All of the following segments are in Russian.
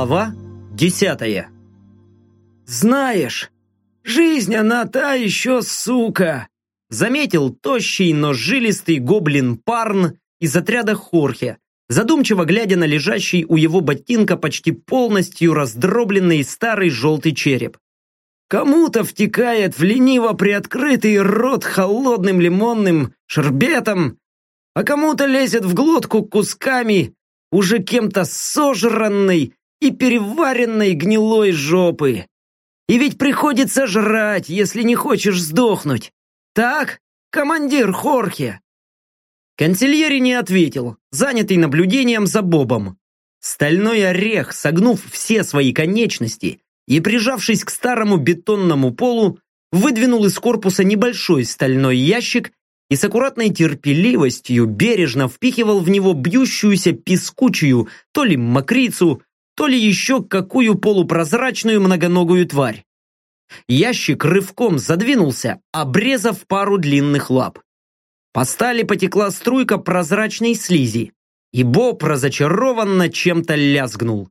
Глава десятая «Знаешь, жизнь она та еще сука!» Заметил тощий, но жилистый гоблин Парн из отряда Хорхе, задумчиво глядя на лежащий у его ботинка почти полностью раздробленный старый желтый череп. Кому-то втекает в лениво приоткрытый рот холодным лимонным шербетом, а кому-то лезет в глотку кусками уже кем-то сожранной и переваренной гнилой жопы. И ведь приходится жрать, если не хочешь сдохнуть. Так, командир Хорхе?» Консильери не ответил, занятый наблюдением за Бобом. Стальной орех, согнув все свои конечности, и, прижавшись к старому бетонному полу, выдвинул из корпуса небольшой стальной ящик и с аккуратной терпеливостью бережно впихивал в него бьющуюся пескучую то ли мокрицу, то ли еще какую полупрозрачную многоногую тварь. Ящик рывком задвинулся, обрезав пару длинных лап. По стали потекла струйка прозрачной слизи, и Боб разочарованно чем-то лязгнул.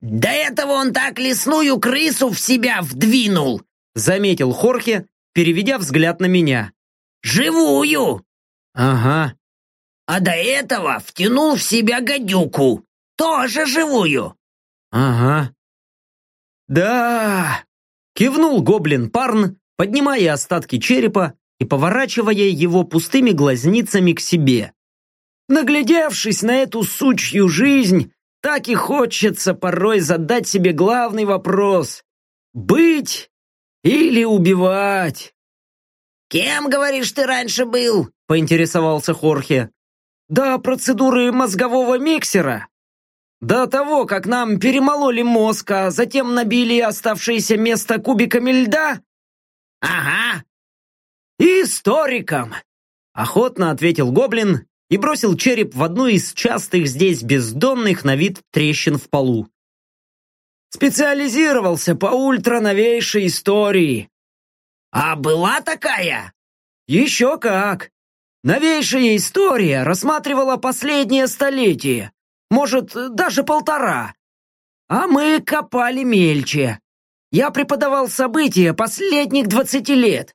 «До этого он так лесную крысу в себя вдвинул!» Заметил Хорхе, переведя взгляд на меня. «Живую!» «Ага». «А до этого втянул в себя гадюку, тоже живую!» «Ага». «Да!» Кивнул гоблин Парн, поднимая остатки черепа и поворачивая его пустыми глазницами к себе. Наглядевшись на эту сучью жизнь, так и хочется порой задать себе главный вопрос. Быть или убивать? «Кем, говоришь, ты раньше был?» — поинтересовался Хорхе. «До процедуры мозгового миксера. До того, как нам перемололи мозг, а затем набили оставшееся место кубиками льда?» «Ага». «Историком!» — охотно ответил Гоблин и бросил череп в одну из частых здесь бездонных на вид трещин в полу. Специализировался по ультрановейшей истории. А была такая? Еще как. Новейшая история рассматривала последнее столетие, может, даже полтора. А мы копали мельче. Я преподавал события последних двадцати лет.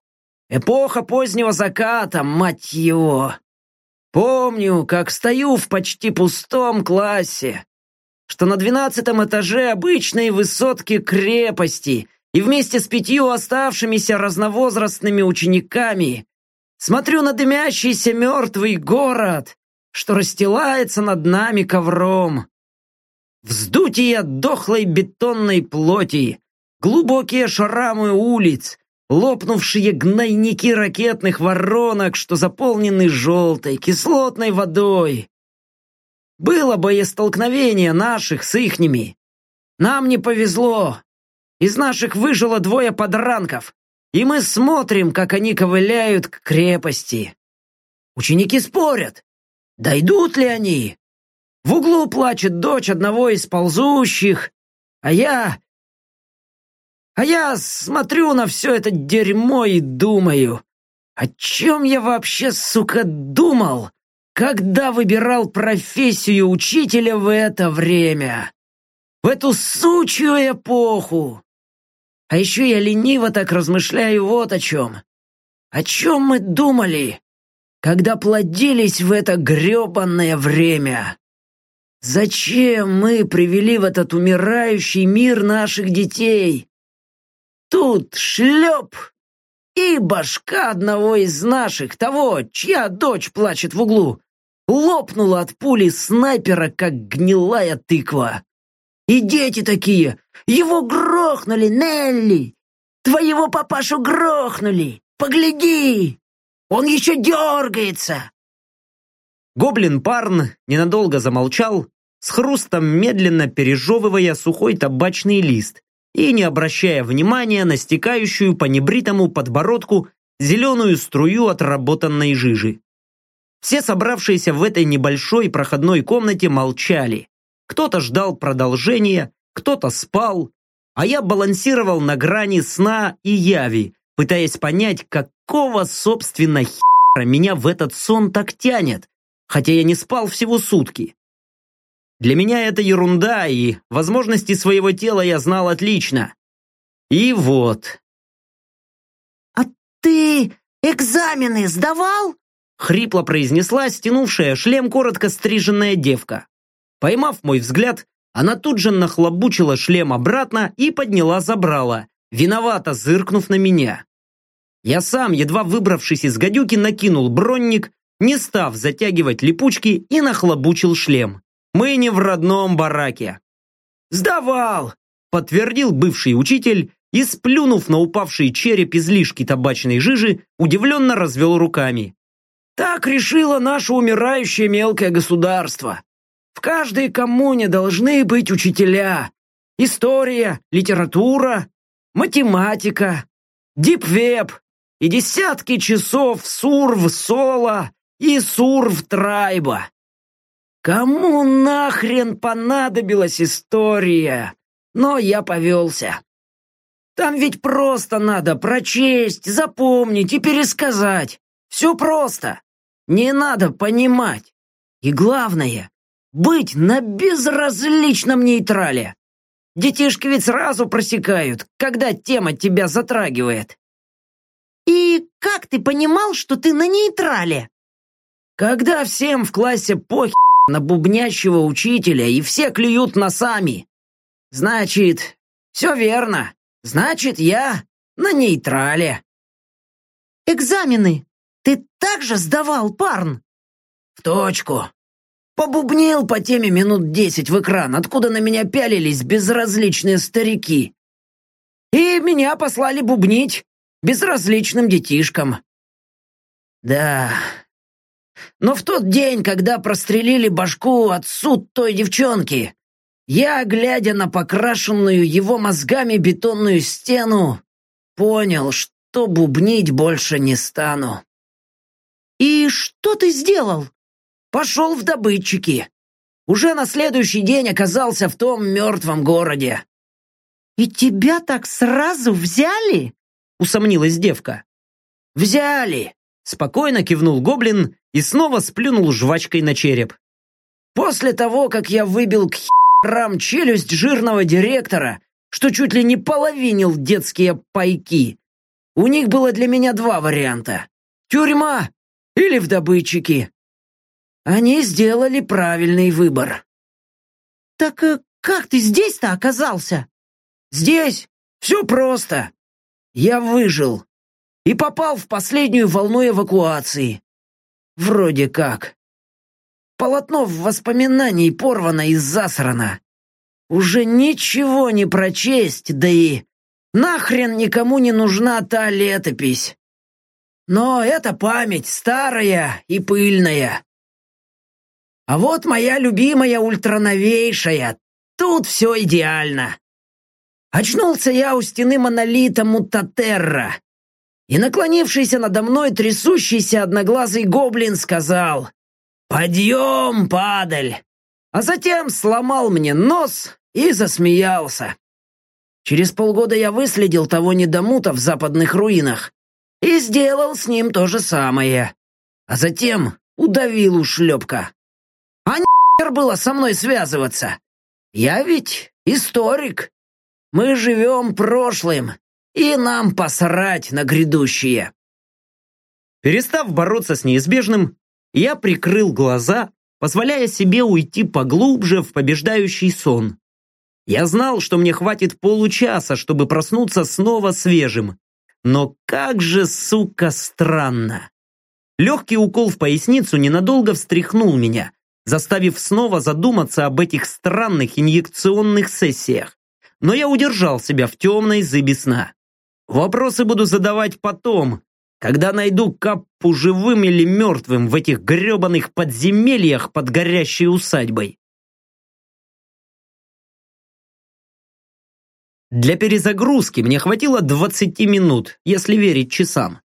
Эпоха позднего заката, мать его. Помню, как стою в почти пустом классе, что на двенадцатом этаже обычной высотки крепости и вместе с пятью оставшимися разновозрастными учениками смотрю на дымящийся мертвый город, что расстилается над нами ковром. Вздутие дохлой бетонной плоти, глубокие шрамы улиц, лопнувшие гнойники ракетных воронок, что заполнены желтой, кислотной водой. Было боестолкновение наших с ихними. Нам не повезло. Из наших выжило двое подранков, и мы смотрим, как они ковыляют к крепости. Ученики спорят, дойдут ли они. В углу плачет дочь одного из ползущих, а я а я смотрю на все это дерьмо и думаю, о чем я вообще, сука, думал, когда выбирал профессию учителя в это время? В эту сучью эпоху. А еще я лениво так размышляю вот о чем. О чем мы думали, когда плодились в это гребанное время? Зачем мы привели в этот умирающий мир наших детей? Тут шлеп! И башка одного из наших, того, чья дочь плачет в углу, лопнула от пули снайпера, как гнилая тыква. И дети такие, его грохнули, Нелли! Твоего папашу грохнули! Погляди! Он еще дергается!» Гоблин Парн ненадолго замолчал, с хрустом медленно пережевывая сухой табачный лист, и не обращая внимания на стекающую по небритому подбородку зеленую струю отработанной жижи. Все собравшиеся в этой небольшой проходной комнате молчали. Кто-то ждал продолжения, кто-то спал, а я балансировал на грани сна и яви, пытаясь понять, какого, собственно, хера меня в этот сон так тянет, хотя я не спал всего сутки. Для меня это ерунда, и возможности своего тела я знал отлично. И вот. «А ты экзамены сдавал?» Хрипло произнесла стянувшая шлем коротко стриженная девка. Поймав мой взгляд, она тут же нахлобучила шлем обратно и подняла забрала, виновато зыркнув на меня. Я сам, едва выбравшись из гадюки, накинул бронник, не став затягивать липучки и нахлобучил шлем. Мы не в родном бараке. «Сдавал!» – подтвердил бывший учитель и, сплюнув на упавший череп излишки табачной жижи, удивленно развел руками. «Так решило наше умирающее мелкое государство. В каждой коммуне должны быть учителя. История, литература, математика, дипвеб и десятки часов сурв-соло и сурв-трайба. Кому нахрен понадобилась история? Но я повелся. Там ведь просто надо прочесть, запомнить и пересказать. Все просто. Не надо понимать. И главное, быть на безразличном нейтрале. Детишки ведь сразу просекают, когда тема тебя затрагивает. «И как ты понимал, что ты на нейтрале?» «Когда всем в классе похер на бубнящего учителя и все клюют носами. Значит, все верно. Значит, я на нейтрале». «Экзамены ты также сдавал, парн?» «В точку. Побубнил по теме минут десять в экран, откуда на меня пялились безразличные старики. И меня послали бубнить безразличным детишкам. Да. Но в тот день, когда прострелили башку отцу той девчонки, я, глядя на покрашенную его мозгами бетонную стену, понял, что бубнить больше не стану. «И что ты сделал?» Пошел в добытчики. Уже на следующий день оказался в том мертвом городе. «И тебя так сразу взяли?» — усомнилась девка. «Взяли!» — спокойно кивнул гоблин и снова сплюнул жвачкой на череп. «После того, как я выбил к херам челюсть жирного директора, что чуть ли не половинил детские пайки, у них было для меня два варианта. Тюрьма или в добытчики. Они сделали правильный выбор. Так э, как ты здесь-то оказался? Здесь все просто. Я выжил и попал в последнюю волну эвакуации. Вроде как. Полотно воспоминаний порвано и засрано. Уже ничего не прочесть, да и нахрен никому не нужна та летопись. Но эта память старая и пыльная. А вот моя любимая ультрановейшая. Тут все идеально. Очнулся я у стены монолита Мутатерра. И наклонившийся надо мной трясущийся одноглазый гоблин сказал «Подъем, падаль!» А затем сломал мне нос и засмеялся. Через полгода я выследил того недомута в западных руинах и сделал с ним то же самое. А затем удавил ушлепка. А нахер было со мной связываться? Я ведь историк. Мы живем прошлым, и нам посрать на грядущее. Перестав бороться с неизбежным, я прикрыл глаза, позволяя себе уйти поглубже в побеждающий сон. Я знал, что мне хватит получаса, чтобы проснуться снова свежим. Но как же, сука, странно. Легкий укол в поясницу ненадолго встряхнул меня, заставив снова задуматься об этих странных инъекционных сессиях. Но я удержал себя в темной зыбе сна. Вопросы буду задавать потом, когда найду Каппу живым или мертвым в этих гребаных подземельях под горящей усадьбой. Для перезагрузки мне хватило 20 минут, если верить часам.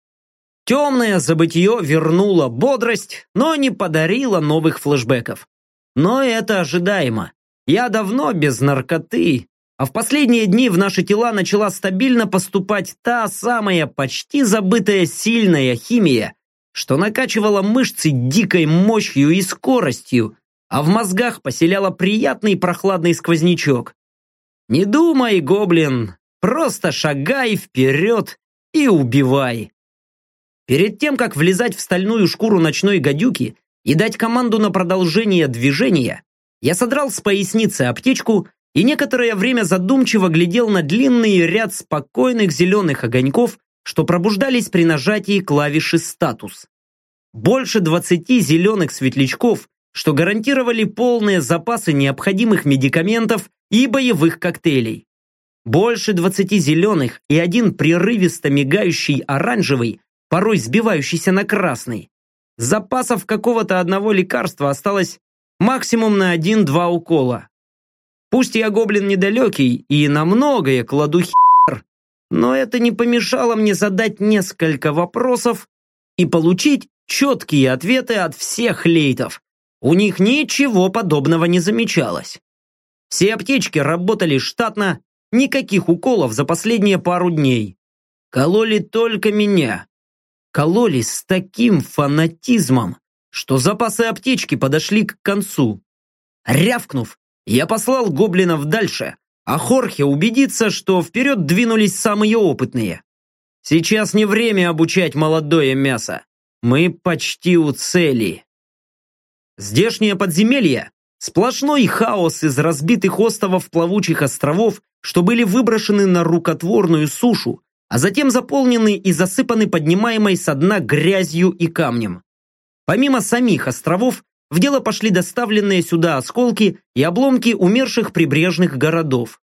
Темное забытье вернуло бодрость, но не подарило новых флешбеков. Но это ожидаемо. Я давно без наркоты, а в последние дни в наши тела начала стабильно поступать та самая почти забытая сильная химия, что накачивала мышцы дикой мощью и скоростью, а в мозгах поселяла приятный прохладный сквознячок. Не думай, гоблин, просто шагай вперед и убивай. Перед тем, как влезать в стальную шкуру ночной гадюки и дать команду на продолжение движения, я содрал с поясницы аптечку и некоторое время задумчиво глядел на длинный ряд спокойных зеленых огоньков, что пробуждались при нажатии клавиши «Статус». Больше 20 зеленых светлячков, что гарантировали полные запасы необходимых медикаментов и боевых коктейлей. Больше 20 зеленых и один прерывисто мигающий оранжевый, порой сбивающийся на красный. Запасов какого-то одного лекарства осталось максимум на один-два укола. Пусть я гоблин недалекий и на многое кладу хер, но это не помешало мне задать несколько вопросов и получить четкие ответы от всех лейтов. У них ничего подобного не замечалось. Все аптечки работали штатно, никаких уколов за последние пару дней. Кололи только меня. Кололи с таким фанатизмом, что запасы аптечки подошли к концу. Рявкнув, я послал гоблинов дальше, а Хорхе убедится, что вперед двинулись самые опытные. Сейчас не время обучать молодое мясо. Мы почти у цели. Здешнее подземелье – сплошной хаос из разбитых островов плавучих островов, что были выброшены на рукотворную сушу, а затем заполнены и засыпаны поднимаемой со дна грязью и камнем. Помимо самих островов, в дело пошли доставленные сюда осколки и обломки умерших прибрежных городов.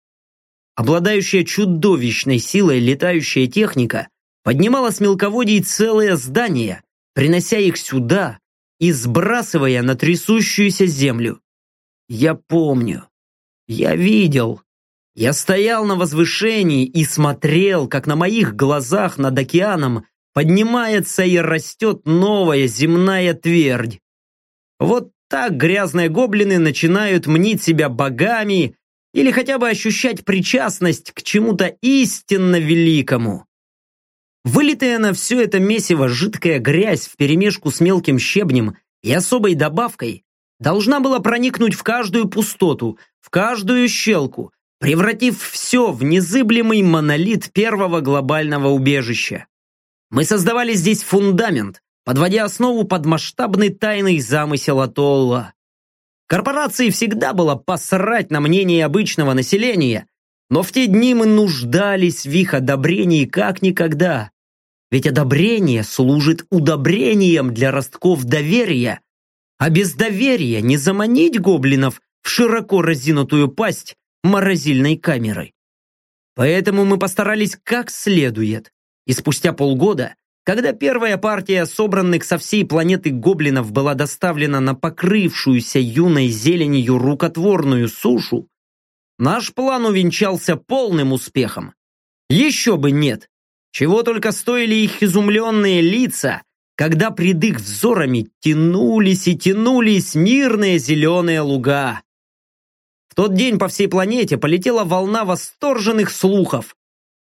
Обладающая чудовищной силой летающая техника поднимала с мелководий целые здания, принося их сюда и сбрасывая на трясущуюся землю. Я помню. Я видел. Я стоял на возвышении и смотрел, как на моих глазах над океаном поднимается и растет новая земная твердь. Вот так грязные гоблины начинают мнить себя богами или хотя бы ощущать причастность к чему-то истинно великому. Вылитая на все это месиво жидкая грязь вперемешку с мелким щебнем и особой добавкой должна была проникнуть в каждую пустоту, в каждую щелку, превратив все в незыблемый монолит первого глобального убежища. Мы создавали здесь фундамент, подводя основу под масштабный тайный замысел Атолла. Корпорации всегда было посрать на мнение обычного населения, но в те дни мы нуждались в их одобрении как никогда. Ведь одобрение служит удобрением для ростков доверия, а без доверия не заманить гоблинов в широко разинутую пасть морозильной камерой. Поэтому мы постарались как следует, и спустя полгода когда первая партия собранных со всей планеты гоблинов была доставлена на покрывшуюся юной зеленью рукотворную сушу, наш план увенчался полным успехом. Еще бы нет! Чего только стоили их изумленные лица, когда пред их взорами тянулись и тянулись мирные зеленые луга. В тот день по всей планете полетела волна восторженных слухов,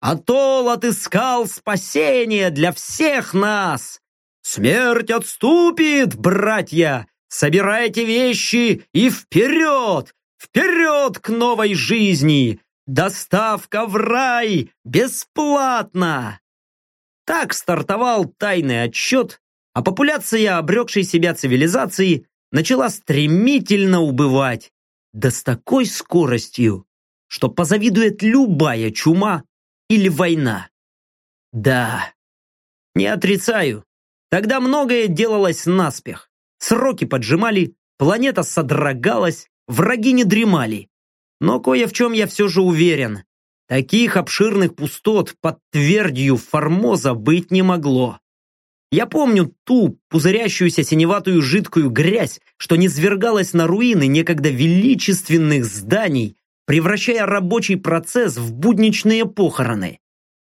Атол отыскал спасение для всех нас. Смерть отступит, братья! Собирайте вещи и вперед! Вперед к новой жизни! Доставка в рай бесплатно! Так стартовал тайный отсчет, а популяция обрекшей себя цивилизации начала стремительно убывать. Да с такой скоростью, что позавидует любая чума или война. Да, не отрицаю, тогда многое делалось наспех. Сроки поджимали, планета содрогалась, враги не дремали. Но кое в чем я все же уверен. Таких обширных пустот под твердью Формоза быть не могло. Я помню ту пузырящуюся синеватую жидкую грязь, что низвергалась на руины некогда величественных зданий, превращая рабочий процесс в будничные похороны.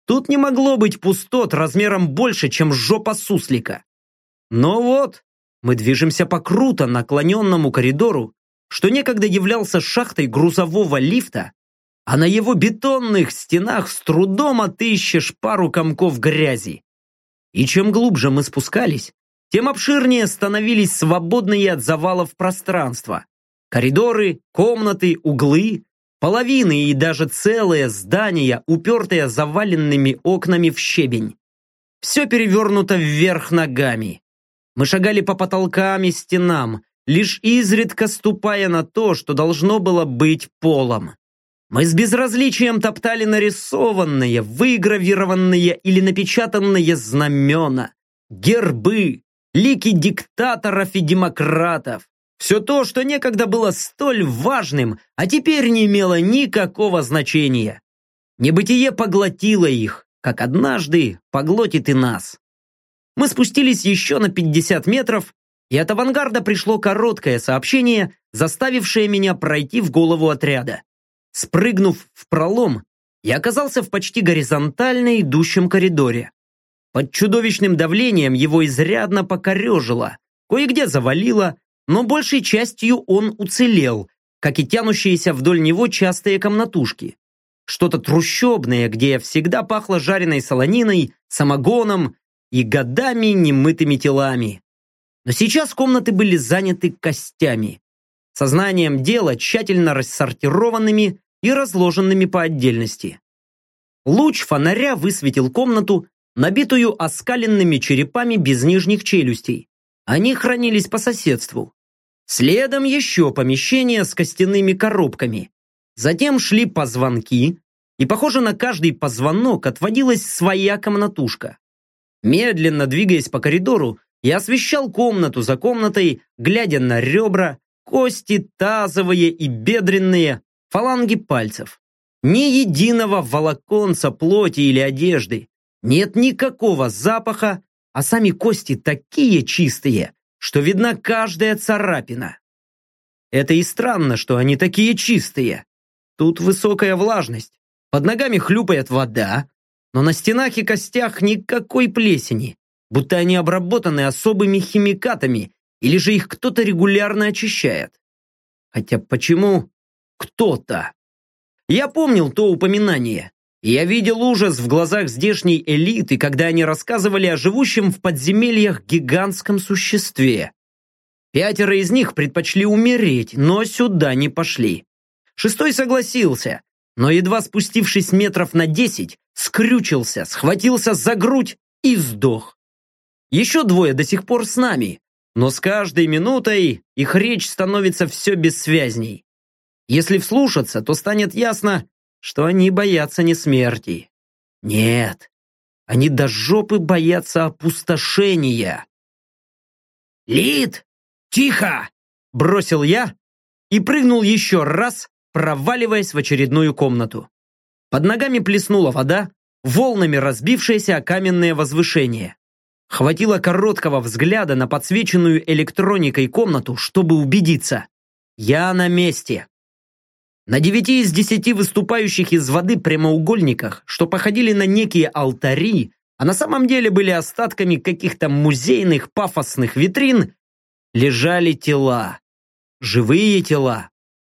Тут не могло быть пустот размером больше, чем жопа суслика. Но вот, мы движемся по круто наклоненному коридору, что некогда являлся шахтой грузового лифта, а на его бетонных стенах с трудом отыщешь пару комков грязи. И чем глубже мы спускались, тем обширнее становились свободные от завалов пространства. Коридоры, комнаты, углы, половины и даже целые здания, упертые заваленными окнами в щебень. Все перевернуто вверх ногами. Мы шагали по потолкам и стенам, лишь изредка ступая на то, что должно было быть полом. Мы с безразличием топтали нарисованные, выгравированные или напечатанные знамена, гербы, лики диктаторов и демократов. Все то, что некогда было столь важным, а теперь не имело никакого значения. Небытие поглотило их, как однажды поглотит и нас. Мы спустились еще на 50 метров, и от авангарда пришло короткое сообщение, заставившее меня пройти в голову отряда. Спрыгнув в пролом, я оказался в почти горизонтально идущем коридоре. Под чудовищным давлением его изрядно покорежило, кое-где завалило, но большей частью он уцелел, как и тянущиеся вдоль него частые комнатушки. Что-то трущобное, где всегда пахло жареной солониной, самогоном и годами немытыми телами. Но сейчас комнаты были заняты костями. Сознанием дела тщательно рассортированными и разложенными по отдельности. Луч фонаря высветил комнату, набитую оскаленными черепами без нижних челюстей. Они хранились по соседству. Следом еще помещение с костяными коробками. Затем шли позвонки, и, похоже, на каждый позвонок отводилась своя комнатушка. Медленно двигаясь по коридору, я освещал комнату за комнатой, глядя на ребра, кости тазовые и бедренные, фаланги пальцев. Ни единого волоконца плоти или одежды. Нет никакого запаха, а сами кости такие чистые, что видна каждая царапина. Это и странно, что они такие чистые. Тут высокая влажность, под ногами хлюпает вода, но на стенах и костях никакой плесени, будто они обработаны особыми химикатами, или же их кто-то регулярно очищает. Хотя почему кто-то? Я помнил то упоминание. Я видел ужас в глазах здешней элиты, когда они рассказывали о живущем в подземельях гигантском существе. Пятеро из них предпочли умереть, но сюда не пошли. Шестой согласился, но едва спустившись метров на десять, скрючился, схватился за грудь и сдох. Еще двое до сих пор с нами, но с каждой минутой их речь становится все бессвязней. Если вслушаться, то станет ясно, что они боятся не смерти. Нет, они до жопы боятся опустошения. «Лид, тихо!» – бросил я и прыгнул еще раз, проваливаясь в очередную комнату. Под ногами плеснула вода, волнами разбившаяся о каменное возвышение. Хватило короткого взгляда на подсвеченную электроникой комнату, чтобы убедиться. Я на месте. На девяти из десяти выступающих из воды прямоугольниках, что походили на некие алтари, а на самом деле были остатками каких-то музейных пафосных витрин, лежали тела. Живые тела.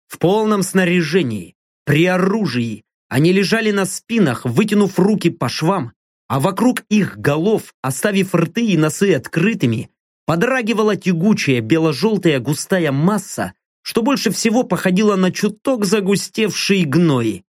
В полном снаряжении, при оружии. Они лежали на спинах, вытянув руки по швам, а вокруг их голов, оставив рты и носы открытыми, подрагивала тягучая бело-желтая густая масса, что больше всего походило на чуток загустевший гной.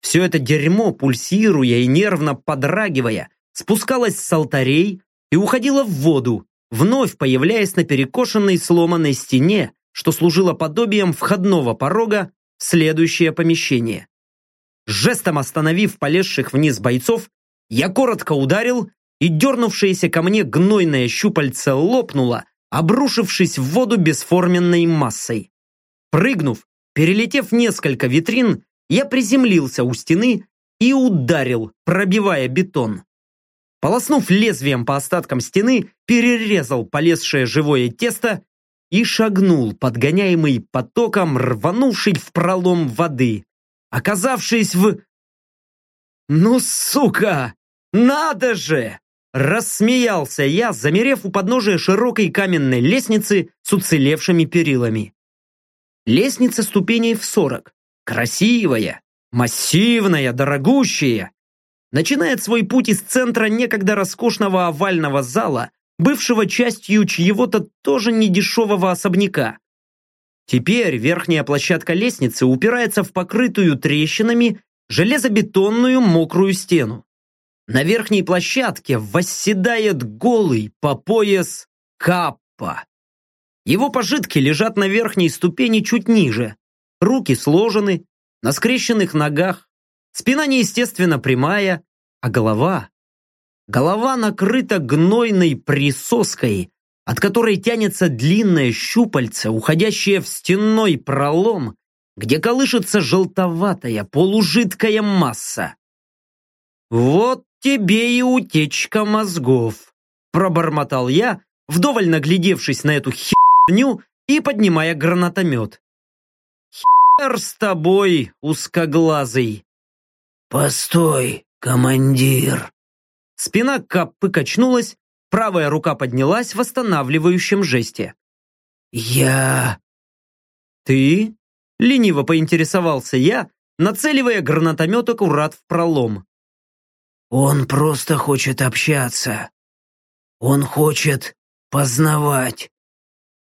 Все это дерьмо, пульсируя и нервно подрагивая, спускалось с алтарей и уходило в воду, вновь появляясь на перекошенной сломанной стене, что служило подобием входного порога в следующее помещение. Жестом остановив полезших вниз бойцов, я коротко ударил, и дернувшееся ко мне гнойное щупальце лопнуло, обрушившись в воду бесформенной массой. Прыгнув, перелетев несколько витрин, я приземлился у стены и ударил, пробивая бетон. Полоснув лезвием по остаткам стены, перерезал полезшее живое тесто и шагнул, подгоняемый потоком, рванувший в пролом воды, оказавшись в... «Ну, сука! Надо же!» Рассмеялся я, замерев у подножия широкой каменной лестницы с уцелевшими перилами. Лестница ступеней в сорок. Красивая, массивная, дорогущая. Начинает свой путь из центра некогда роскошного овального зала, бывшего частью чьего-то тоже недешевого особняка. Теперь верхняя площадка лестницы упирается в покрытую трещинами железобетонную мокрую стену. На верхней площадке восседает голый по пояс Каппа. Его пожитки лежат на верхней ступени чуть ниже. Руки сложены, на скрещенных ногах, спина неестественно прямая, а голова... Голова накрыта гнойной присоской, от которой тянется длинное щупальце, уходящее в стенной пролом, где колышется желтоватая полужидкая масса. Вот тебе и утечка мозгов, пробормотал я, вдоволь наглядевшись на эту херню и поднимая гранатомет. Хер с тобой, узкоглазый. Постой, командир. Спина Каппы качнулась, правая рука поднялась в восстанавливающем жесте. Я... Ты? Лениво поинтересовался я, нацеливая гранатомет аккурат в пролом. Он просто хочет общаться. Он хочет познавать.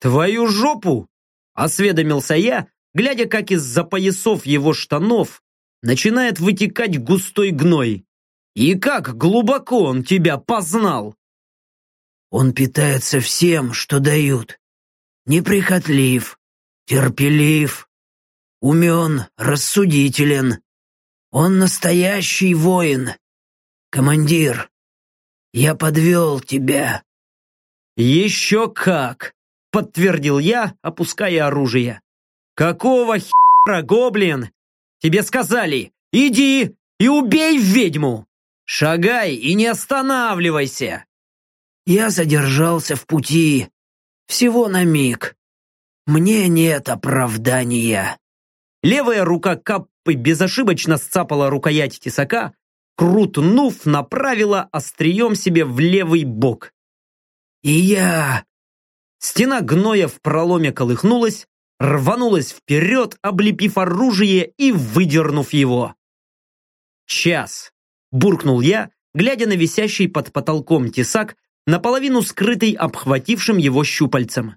Твою жопу! Осведомился я, глядя, как из-за поясов его штанов начинает вытекать густой гной. И как глубоко он тебя познал! Он питается всем, что дают. Неприхотлив, терпелив, умен, рассудителен. Он настоящий воин. «Командир, я подвел тебя». «Еще как!» — подтвердил я, опуская оружие. «Какого хера, гоблин? Тебе сказали, иди и убей ведьму! Шагай и не останавливайся!» Я задержался в пути. Всего на миг. Мне нет оправдания. Левая рука Каппы безошибочно сцапала рукоять тесака, крутнув, направила острием себе в левый бок. И я... Стена гноя в проломе колыхнулась, рванулась вперед, облепив оружие и выдернув его. «Час!» – буркнул я, глядя на висящий под потолком тесак, наполовину скрытый обхватившим его щупальцем.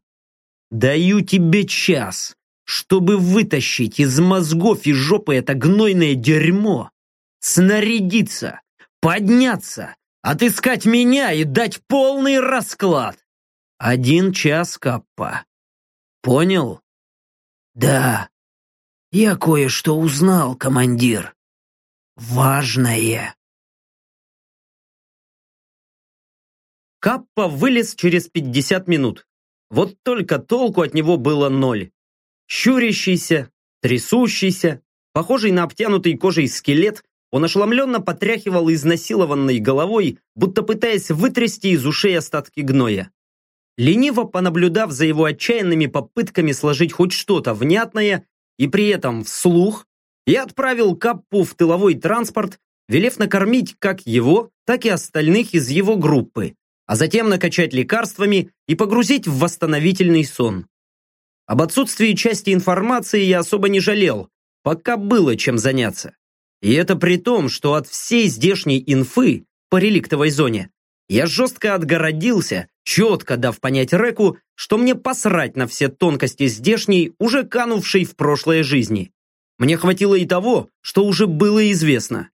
«Даю тебе час, чтобы вытащить из мозгов и жопы это гнойное дерьмо, снарядиться, подняться, отыскать меня и дать полный расклад. Один час каппа. Понял? Да. Я кое-что узнал, командир. Важное. Каппа вылез через 50 минут. Вот только толку от него было ноль. Щурящийся, трясущийся, похожий на обтянутый кожей скелет, он ошеломленно потряхивал изнасилованной головой, будто пытаясь вытрясти из ушей остатки гноя. Лениво понаблюдав за его отчаянными попытками сложить хоть что-то внятное и при этом вслух, я отправил Каппу в тыловой транспорт, велев накормить как его, так и остальных из его группы, а затем накачать лекарствами и погрузить в восстановительный сон. Об отсутствии части информации я особо не жалел, пока было чем заняться. И это при том, что от всей здешней инфы по реликтовой зоне я жестко отгородился, четко дав понять Реку, что мне посрать на все тонкости здешней, уже канувшей в прошлое жизни. Мне хватило и того, что уже было известно.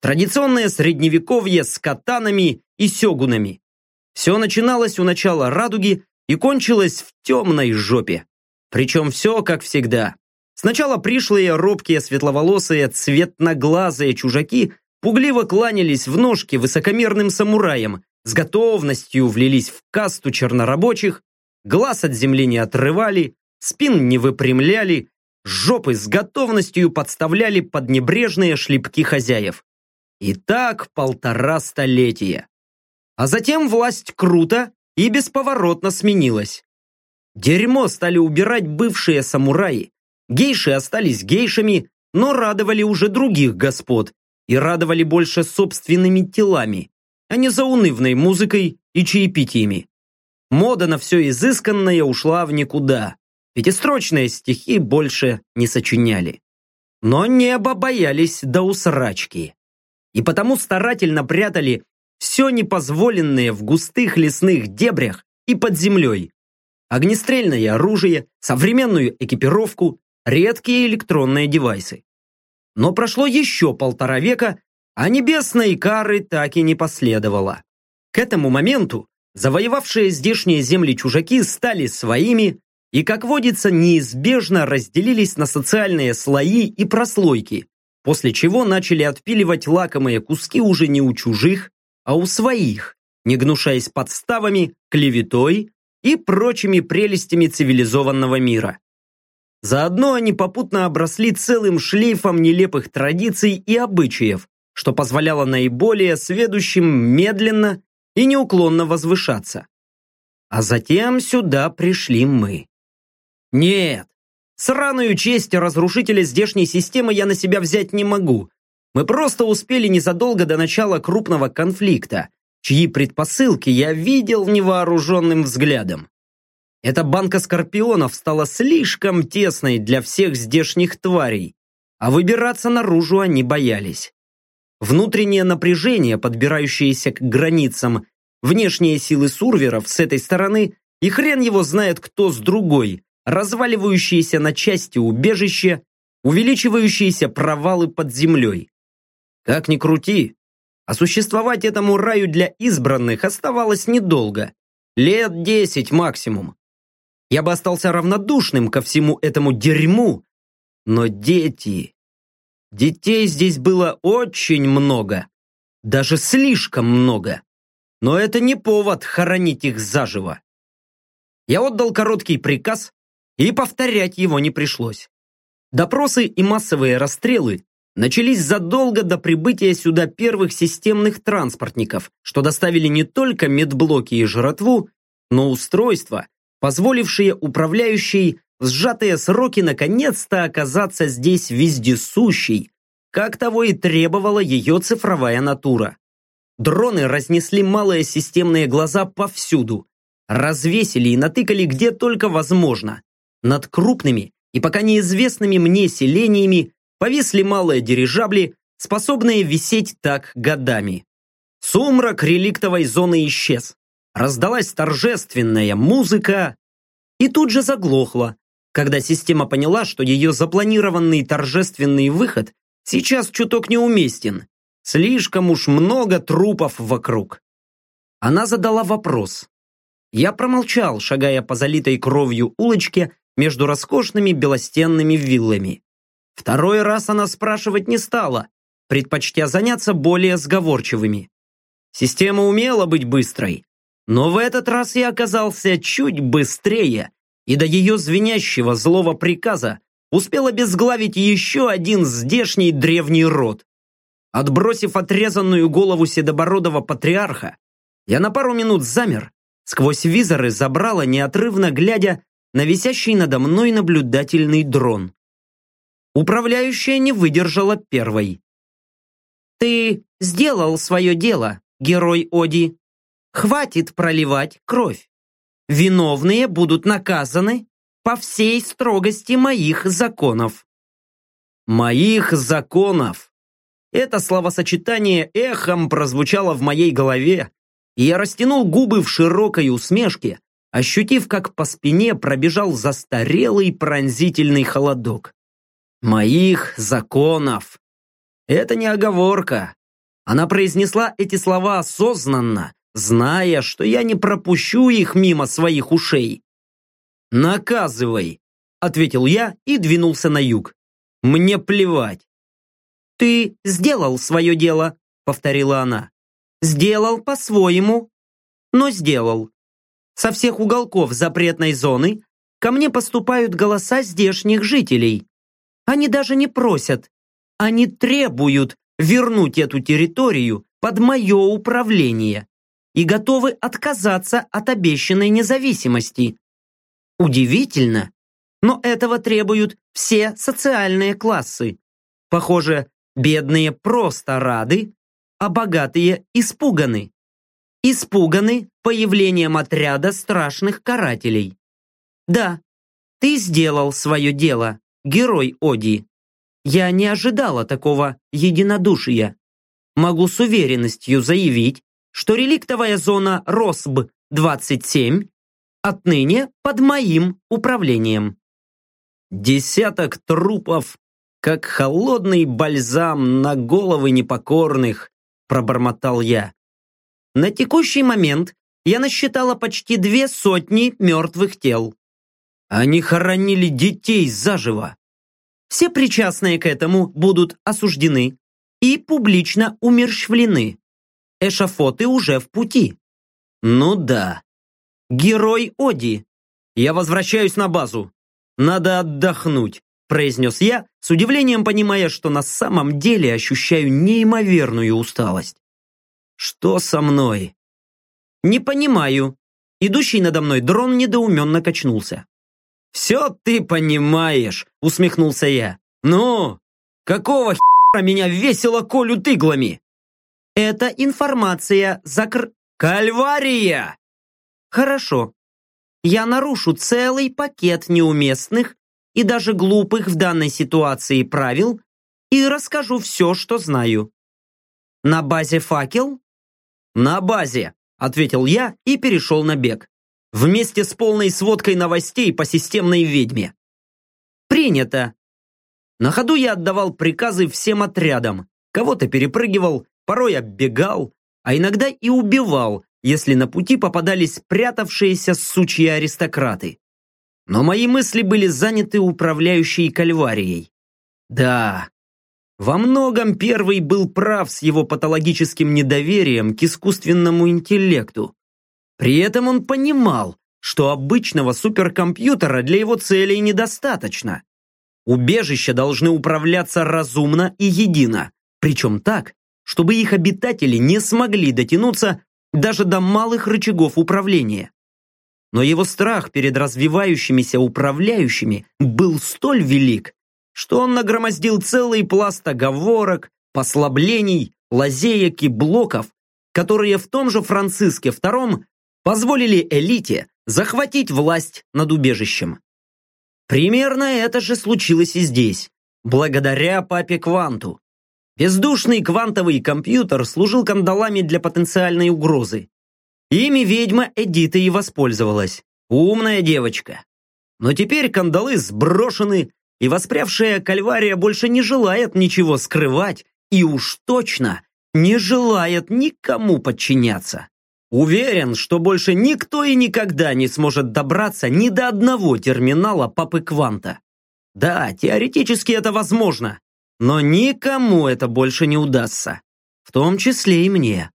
Традиционное средневековье с катанами и сёгунами. Все начиналось у начала радуги и кончилось в темной жопе. Причем все как всегда. Сначала пришлые, робкие, светловолосые, цветноглазые чужаки пугливо кланялись в ножки высокомерным самураям, с готовностью влились в касту чернорабочих, глаз от земли не отрывали, спин не выпрямляли, жопы с готовностью подставляли под небрежные шлепки хозяев. И так полтора столетия. А затем власть круто и бесповоротно сменилась. Дерьмо стали убирать бывшие самураи, Гейши остались гейшами, но радовали уже других господ и радовали больше собственными телами, а не заунывной музыкой и чаепитиями. Мода на все изысканное ушла в никуда. Пятистрочные стихи больше не сочиняли. Но небо боялись до усрачки. И потому старательно прятали все непозволенное в густых лесных дебрях и под землей. огнестрельное оружие, современную экипировку, редкие электронные девайсы. Но прошло еще полтора века, а небесной кары так и не последовало. К этому моменту завоевавшие здешние земли чужаки стали своими и, как водится, неизбежно разделились на социальные слои и прослойки, после чего начали отпиливать лакомые куски уже не у чужих, а у своих, не гнушаясь подставами, клеветой и прочими прелестями цивилизованного мира. Заодно они попутно обросли целым шлейфом нелепых традиций и обычаев, что позволяло наиболее сведущим медленно и неуклонно возвышаться. А затем сюда пришли мы. Нет, сраную честь разрушителя здешней системы я на себя взять не могу. Мы просто успели незадолго до начала крупного конфликта, чьи предпосылки я видел невооруженным взглядом. Эта банка скорпионов стала слишком тесной для всех здешних тварей, а выбираться наружу они боялись. Внутреннее напряжение, подбирающееся к границам, внешние силы сурверов с этой стороны и хрен его знает кто с другой, разваливающиеся на части убежища, увеличивающиеся провалы под землей. Как ни крути, а существовать этому раю для избранных оставалось недолго. Лет десять максимум. Я бы остался равнодушным ко всему этому дерьму, но дети... Детей здесь было очень много. Даже слишком много. Но это не повод хоронить их заживо. Я отдал короткий приказ, и повторять его не пришлось. Допросы и массовые расстрелы начались задолго до прибытия сюда первых системных транспортников, что доставили не только медблоки и жратву, но устройства, позволившие управляющей в сжатые сроки наконец-то оказаться здесь вездесущей, как того и требовала ее цифровая натура. Дроны разнесли малые системные глаза повсюду, развесили и натыкали где только возможно. Над крупными и пока неизвестными мне селениями повисли малые дирижабли, способные висеть так годами. Сумрак реликтовой зоны исчез. Раздалась торжественная музыка и тут же заглохла, когда система поняла, что ее запланированный торжественный выход сейчас чуток неуместен. Слишком уж много трупов вокруг. Она задала вопрос. Я промолчал, шагая по залитой кровью улочке между роскошными белостенными виллами. Второй раз она спрашивать не стала, предпочтя заняться более сговорчивыми. Система умела быть быстрой, но в этот раз я оказался чуть быстрее, и до ее звенящего злого приказа успел обезглавить еще один здешний древний род. Отбросив отрезанную голову седобородого патриарха, я на пару минут замер, сквозь визоры забрала, неотрывно глядя на висящий надо мной наблюдательный дрон. Управляющая не выдержала первой. «Ты сделал свое дело, герой Оди. Хватит проливать кровь. Виновные будут наказаны по всей строгости моих законов». «Моих законов!» Это словосочетание эхом прозвучало в моей голове, и я растянул губы в широкой усмешке, ощутив, как по спине пробежал застарелый пронзительный холодок. «Моих законов!» Это не оговорка. Она произнесла эти слова осознанно, зная, что я не пропущу их мимо своих ушей. «Наказывай!» — ответил я и двинулся на юг. «Мне плевать!» «Ты сделал свое дело», — повторила она. «Сделал по-своему, но сделал. Со всех уголков запретной зоны ко мне поступают голоса здешних жителей. Они даже не просят, они требуют вернуть эту территорию под мое управление и готовы отказаться от обещанной независимости. Удивительно, но этого требуют все социальные классы. Похоже, бедные просто рады, а богатые испуганы испуганы появлением отряда страшных карателей. Да, ты сделал свое дело, герой Оди. Я не ожидала такого единодушия. Могу с уверенностью заявить, что реликтовая зона РОСБ-27 Отныне под моим управлением. Десяток трупов, как холодный бальзам на головы непокорных, пробормотал я. На текущий момент я насчитала почти две сотни мертвых тел. Они хоронили детей заживо. Все причастные к этому будут осуждены и публично умерщвлены. Эшафоты уже в пути. Ну да. Герой Оди. Я возвращаюсь на базу. Надо отдохнуть, произнес я, с удивлением понимая, что на самом деле ощущаю неимоверную усталость. Что со мной? Не понимаю. Идущий надо мной дрон недоуменно качнулся. «Все ты понимаешь», — усмехнулся я. «Ну, какого хера меня весело колют иглами?» «Это информация закр...» «Кальвария!» «Хорошо. Я нарушу целый пакет неуместных и даже глупых в данной ситуации правил и расскажу все, что знаю. На базе факел?» «На базе», — ответил я и перешел на бег вместе с полной сводкой новостей по системной ведьме. Принято. На ходу я отдавал приказы всем отрядам. Кого-то перепрыгивал, порой оббегал, а иногда и убивал, если на пути попадались прятавшиеся сучьи аристократы. Но мои мысли были заняты управляющей кальварией. Да, во многом первый был прав с его патологическим недоверием к искусственному интеллекту. При этом он понимал, что обычного суперкомпьютера для его целей недостаточно. Убежища должны управляться разумно и едино, причем так, чтобы их обитатели не смогли дотянуться даже до малых рычагов управления. Но его страх перед развивающимися управляющими был столь велик, что он нагромоздил целый пласт оговорок, послаблений, лазеек и блоков, которые в том же Франциске II позволили элите захватить власть над убежищем. Примерно это же случилось и здесь, благодаря папе Кванту. Бездушный квантовый компьютер служил кандалами для потенциальной угрозы. Ими ведьма Эдита и воспользовалась. Умная девочка. Но теперь кандалы сброшены, и воспрявшая кальвария больше не желает ничего скрывать и уж точно не желает никому подчиняться. Уверен, что больше никто и никогда не сможет добраться ни до одного терминала Папы Кванта. Да, теоретически это возможно, но никому это больше не удастся. В том числе и мне.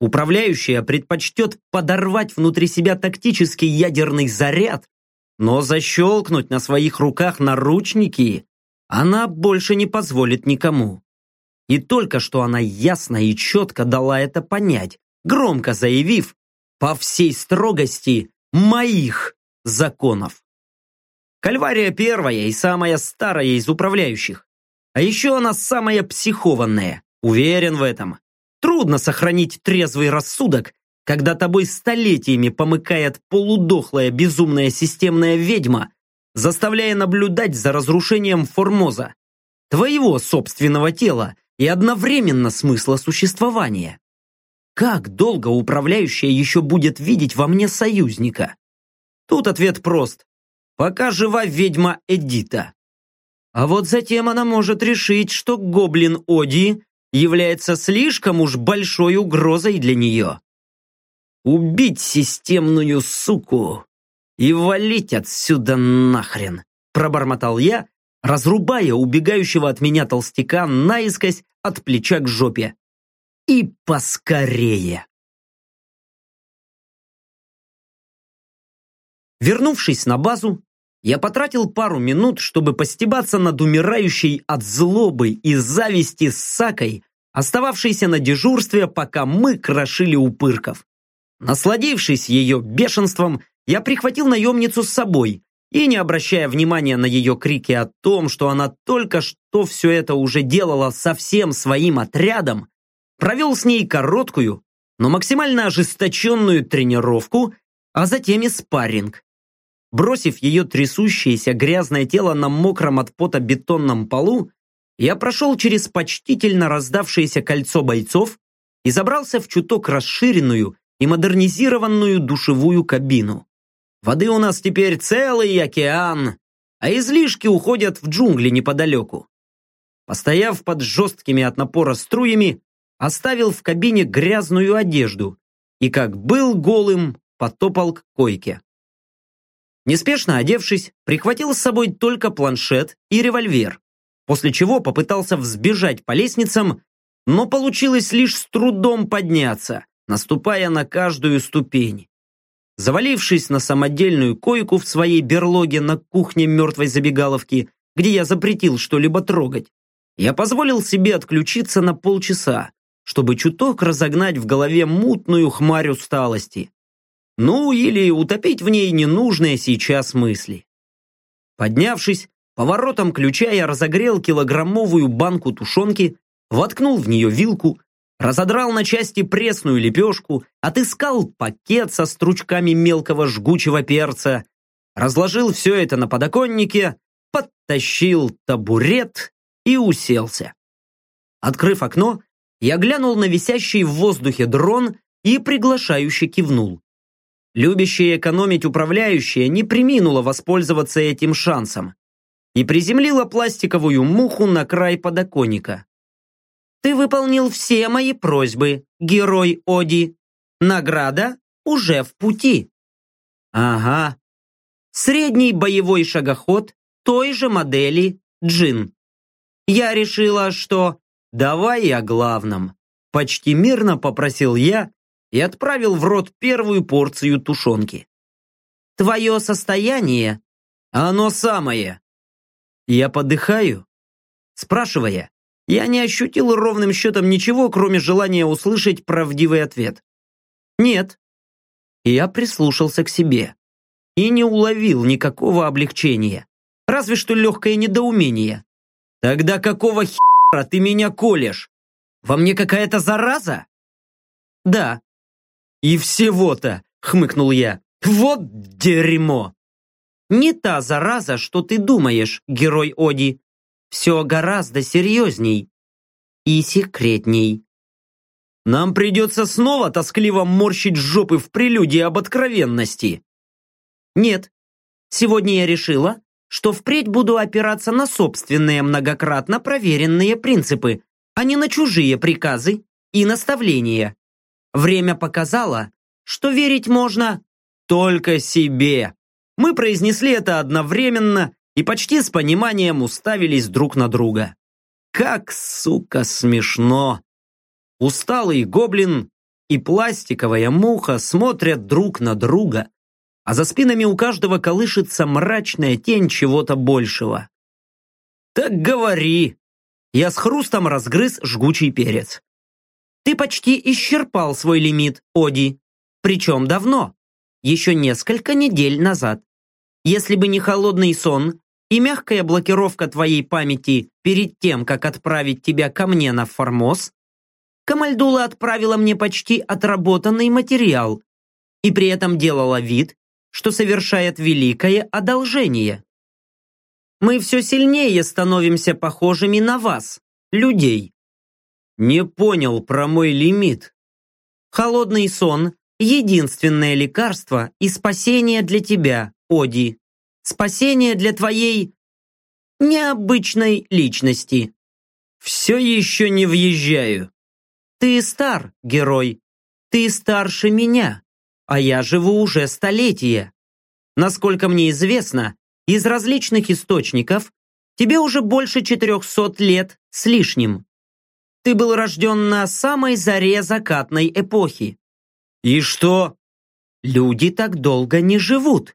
Управляющая предпочтет подорвать внутри себя тактический ядерный заряд, но защелкнуть на своих руках наручники она больше не позволит никому. И только что она ясно и четко дала это понять, громко заявив по всей строгости моих законов. Кальвария первая и самая старая из управляющих. А еще она самая психованная, уверен в этом. Трудно сохранить трезвый рассудок, когда тобой столетиями помыкает полудохлая безумная системная ведьма, заставляя наблюдать за разрушением Формоза, твоего собственного тела и одновременно смысла существования. Как долго управляющая еще будет видеть во мне союзника? Тут ответ прост. Пока жива ведьма Эдита. А вот затем она может решить, что гоблин Оди является слишком уж большой угрозой для нее. Убить системную суку и валить отсюда нахрен, пробормотал я, разрубая убегающего от меня толстяка наискось от плеча к жопе. И поскорее. Вернувшись на базу, я потратил пару минут, чтобы постебаться над умирающей от злобы и зависти Сакой, остававшейся на дежурстве, пока мы крошили упырков. Насладившись ее бешенством, я прихватил наемницу с собой и, не обращая внимания на ее крики о том, что она только что все это уже делала со всем своим отрядом, провел с ней короткую, но максимально ожесточенную тренировку, а затем и спарринг. Бросив ее трясущееся грязное тело на мокром от пота бетонном полу, я прошел через почтительно раздавшееся кольцо бойцов и забрался в чуток расширенную и модернизированную душевую кабину. Воды у нас теперь целый океан, а излишки уходят в джунгли неподалеку. Постояв под жесткими от напора струями, оставил в кабине грязную одежду и, как был голым, потопал к койке. Неспешно одевшись, прихватил с собой только планшет и револьвер, после чего попытался взбежать по лестницам, но получилось лишь с трудом подняться, наступая на каждую ступень. Завалившись на самодельную койку в своей берлоге на кухне мертвой забегаловки, где я запретил что-либо трогать, я позволил себе отключиться на полчаса, чтобы чуток разогнать в голове мутную хмарь усталости. Ну, или утопить в ней ненужные сейчас мысли. Поднявшись, поворотом ключа я разогрел килограммовую банку тушенки, воткнул в нее вилку разодрал на части пресную лепешку, отыскал пакет со стручками мелкого жгучего перца, разложил все это на подоконнике, подтащил табурет и уселся. Открыв окно, я глянул на висящий в воздухе дрон и приглашающе кивнул. Любящая экономить управляющая не приминула воспользоваться этим шансом и приземлила пластиковую муху на край подоконника. Ты выполнил все мои просьбы, герой Оди. Награда уже в пути. Ага. Средний боевой шагоход той же модели Джин. Я решила, что давай о главном. Почти мирно попросил я и отправил в рот первую порцию тушенки. Твое состояние, оно самое. Я подыхаю, спрашивая, я не ощутил ровным счетом ничего, кроме желания услышать правдивый ответ. Нет. Я прислушался к себе и не уловил никакого облегчения, разве что легкое недоумение. Тогда какого хера ты меня колешь? Во мне какая-то зараза? Да. И всего-то, хмыкнул я. Вот дерьмо. Не та зараза, что ты думаешь, герой Оди. Все гораздо серьезней и секретней. Нам придется снова тоскливо морщить жопы в прелюдии об откровенности. Нет, сегодня я решила, что впредь буду опираться на собственные многократно проверенные принципы, а не на чужие приказы и наставления. Время показало, что верить можно только себе. Мы произнесли это одновременно и почти с пониманием уставились друг на друга. Как, сука, смешно! Усталый гоблин и пластиковая муха смотрят друг на друга, а за спинами у каждого колышется мрачная тень чего-то большего. «Так говори!» Я с хрустом разгрыз жгучий перец. «Ты почти исчерпал свой лимит, Оди. Причем давно. Еще несколько недель назад. Если бы не холодный сон и мягкая блокировка твоей памяти перед тем, как отправить тебя ко мне на Формоз, Камальдула отправила мне почти отработанный материал и при этом делала вид, что совершает великое одолжение. Мы все сильнее становимся похожими на вас, людей. Не понял про мой лимит. Холодный сон – единственное лекарство и спасение для тебя, Оди спасение для твоей необычной личности. Все еще не въезжаю. Ты стар, герой. Ты старше меня, а я живу уже столетия. Насколько мне известно, из различных источников тебе уже больше 400 лет с лишним. Ты был рожден на самой заре закатной эпохи. И что? Люди так долго не живут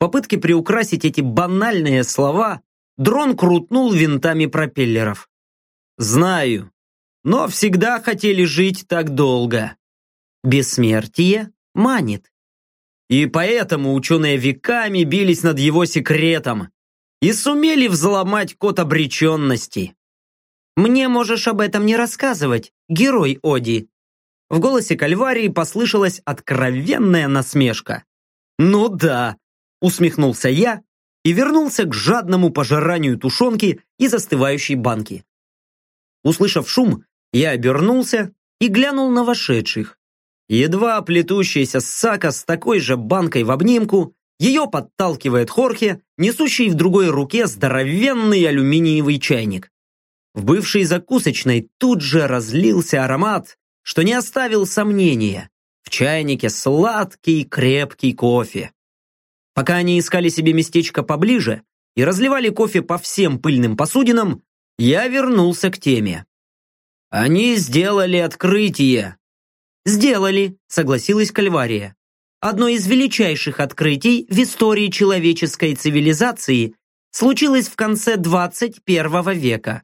попытке приукрасить эти банальные слова, дрон крутнул винтами пропеллеров. «Знаю, но всегда хотели жить так долго. Бессмертие манит. И поэтому ученые веками бились над его секретом и сумели взломать код обреченности. Мне можешь об этом не рассказывать, герой Оди. В голосе Кальварии послышалась откровенная насмешка. Ну да, усмехнулся я и вернулся к жадному пожиранию тушенки и застывающей банки. Услышав шум, я обернулся и глянул на вошедших. Едва плетущаяся Сака с такой же банкой в обнимку, ее подталкивает Хорхе, несущий в другой руке здоровенный алюминиевый чайник. В бывшей закусочной тут же разлился аромат, что не оставил сомнения. В чайнике сладкий крепкий кофе. Пока они искали себе местечко поближе и разливали кофе по всем пыльным посудинам, я вернулся к теме. Они сделали открытие. Сделали, согласилась Кальвария. Одно из величайших открытий в истории человеческой цивилизации случилось в конце 21 века.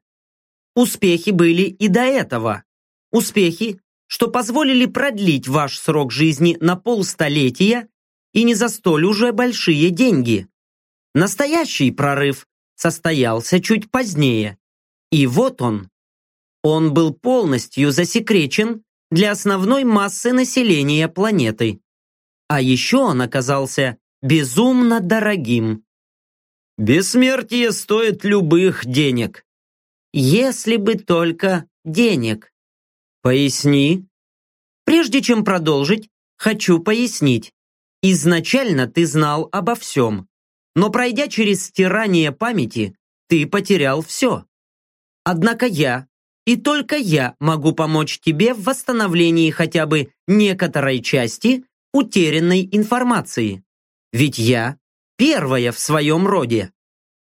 Успехи были и до этого. Успехи, что позволили продлить ваш срок жизни на полстолетия и не за столь уже большие деньги. Настоящий прорыв состоялся чуть позднее. И вот он. Он был полностью засекречен для основной массы населения планеты. А еще он оказался безумно дорогим. Бессмертие стоит любых денег. Если бы только денег. Поясни. Прежде чем продолжить, хочу пояснить. Изначально ты знал обо всем, но пройдя через стирание памяти, ты потерял все. Однако я, и только я могу помочь тебе в восстановлении хотя бы некоторой части утерянной информации. Ведь я первая в своем роде.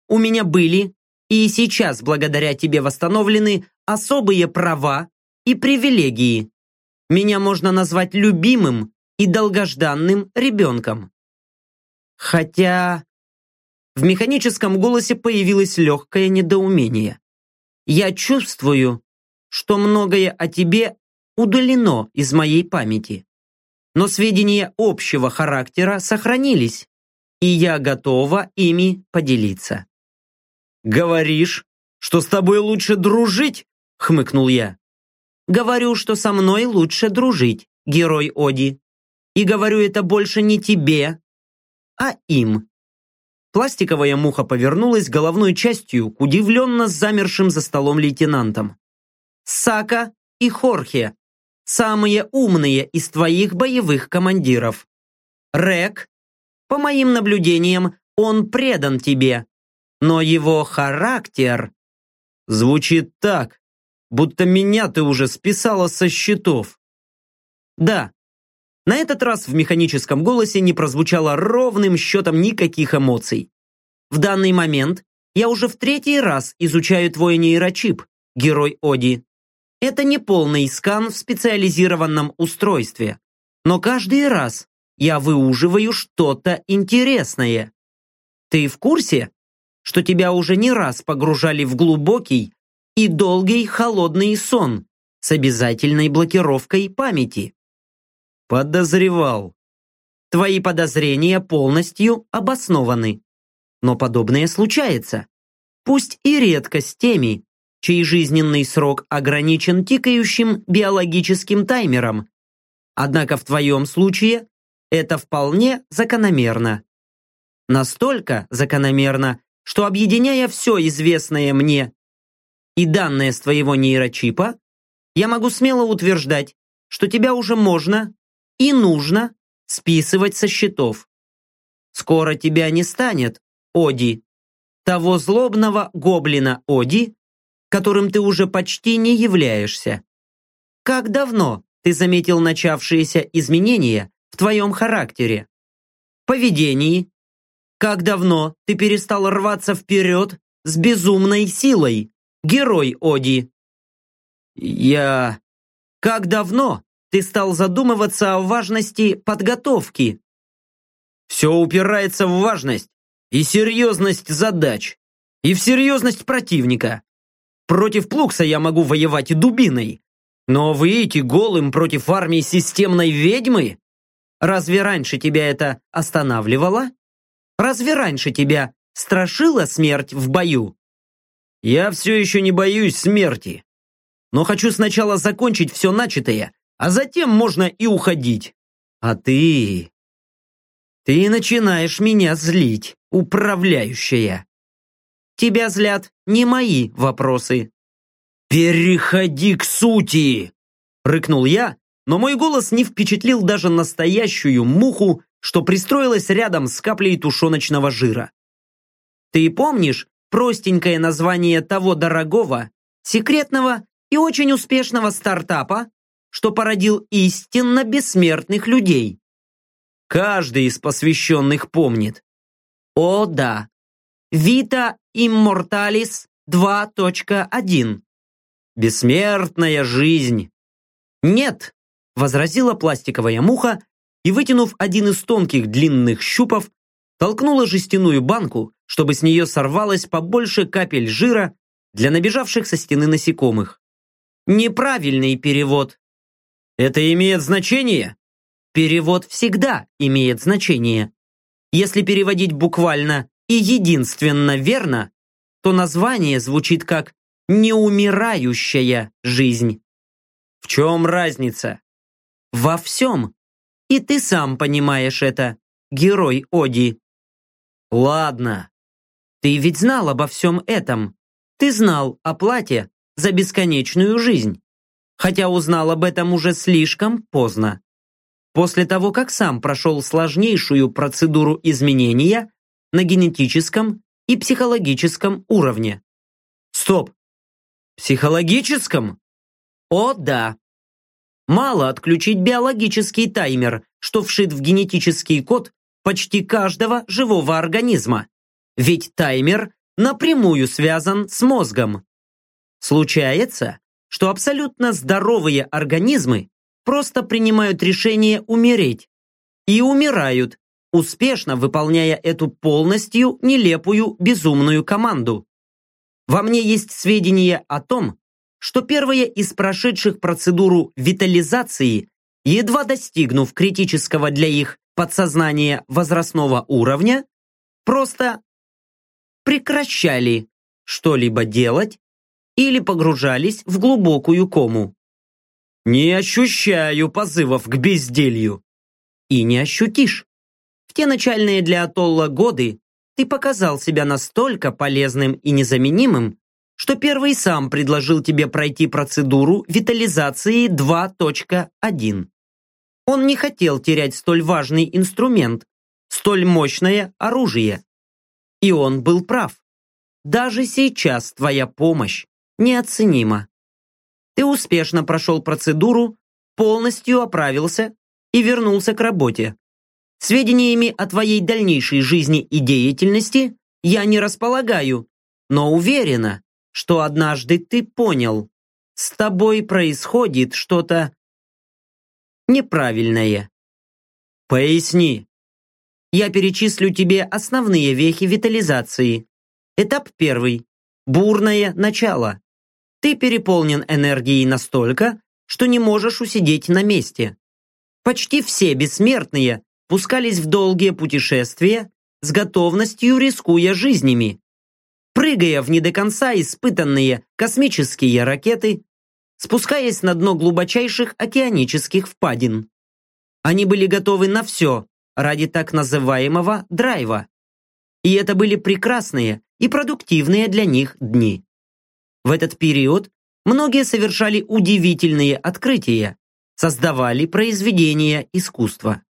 У меня были и сейчас благодаря тебе восстановлены особые права и привилегии. Меня можно назвать любимым и долгожданным ребенком. Хотя в механическом голосе появилось легкое недоумение. Я чувствую, что многое о тебе удалено из моей памяти но сведения общего характера сохранились, и я готова ими поделиться. «Говоришь, что с тобой лучше дружить?» — хмыкнул я. «Говорю, что со мной лучше дружить, герой Оди. И говорю это больше не тебе, а им». Пластиковая муха повернулась головной частью к удивленно замершим за столом лейтенантам. «Сака и Хорхе, самые умные из твоих боевых командиров. Рек, по моим наблюдениям, он предан тебе, но его характер звучит так, будто меня ты уже списала со счетов. Да, на этот раз в механическом голосе не прозвучало ровным счетом никаких эмоций. В данный момент я уже в третий раз изучаю твой нейрочип, герой Оди. Это не полный скан в специализированном устройстве. Но каждый раз я выуживаю что-то интересное. Ты в курсе, что тебя уже не раз погружали в глубокий и долгий холодный сон с обязательной блокировкой памяти? Подозревал. Твои подозрения полностью обоснованы. Но подобное случается. Пусть и редко с теми, чей жизненный срок ограничен тикающим биологическим таймером. Однако в твоем случае это вполне закономерно. Настолько закономерно, что объединяя все известное мне и данные с твоего нейрочипа, я могу смело утверждать, что тебя уже можно и нужно списывать со счетов. Скоро тебя не станет, Оди, того злобного гоблина Оди, которым ты уже почти не являешься. Как давно ты заметил начавшиеся изменения в твоем характере? Поведении? Как давно ты перестал рваться вперед с безумной силой, герой Оди? Я... Как давно ты стал задумываться о важности подготовки? Все упирается в важность и серьезность задач, и в серьезность противника. Против Плукса я могу воевать дубиной. Но выйти голым против армии системной ведьмы? Разве раньше тебя это останавливало? Разве раньше тебя страшила смерть в бою? Я все еще не боюсь смерти. Но хочу сначала закончить все начатое, а затем можно и уходить. А ты... Ты начинаешь меня злить, управляющая. Тебя злят не мои вопросы. «Переходи к сути!» Рыкнул я но мой голос не впечатлил даже настоящую муху, что пристроилась рядом с каплей тушеночного жира. Ты помнишь простенькое название того дорогого, секретного и очень успешного стартапа, что породил истинно бессмертных людей? Каждый из посвященных помнит. О да, Vita Immortalis 2.1. Бессмертная жизнь. Нет, возразила пластиковая муха и, вытянув один из тонких длинных щупов, толкнула жестяную банку, чтобы с нее сорвалось побольше капель жира для набежавших со стены насекомых. Неправильный перевод. Это имеет значение? Перевод всегда имеет значение. Если переводить буквально и единственно верно, то название звучит как «неумирающая жизнь». В чем разница? Во всем. И ты сам понимаешь это, герой Оди. Ладно. Ты ведь знал обо всем этом. Ты знал о плате за бесконечную жизнь. Хотя узнал об этом уже слишком поздно. После того, как сам прошел сложнейшую процедуру изменения на генетическом и психологическом уровне. Стоп! Психологическом? О, да. Мало отключить биологический таймер, что вшит в генетический код почти каждого живого организма. Ведь таймер напрямую связан с мозгом. Случается, что абсолютно здоровые организмы просто принимают решение умереть. И умирают, успешно выполняя эту полностью нелепую безумную команду. Во мне есть сведения о том, что первые из прошедших процедуру витализации, едва достигнув критического для их подсознания возрастного уровня, просто прекращали что-либо делать или погружались в глубокую кому. Не ощущаю позывов к безделью. И не ощутишь. В те начальные для Атолла годы ты показал себя настолько полезным и незаменимым, что первый сам предложил тебе пройти процедуру витализации 2.1. Он не хотел терять столь важный инструмент, столь мощное оружие. И он был прав. Даже сейчас твоя помощь неоценима. Ты успешно прошел процедуру, полностью оправился и вернулся к работе. Сведениями о твоей дальнейшей жизни и деятельности я не располагаю, но уверена, что однажды ты понял, с тобой происходит что-то неправильное. Поясни. Я перечислю тебе основные вехи витализации. Этап первый. Бурное начало. Ты переполнен энергией настолько, что не можешь усидеть на месте. Почти все бессмертные пускались в долгие путешествия, с готовностью рискуя жизнями. Прыгая в не до конца испытанные космические ракеты, спускаясь на дно глубочайших океанических впадин. Они были готовы на все ради так называемого драйва. И это были прекрасные и продуктивные для них дни. В этот период многие совершали удивительные открытия, создавали произведения искусства.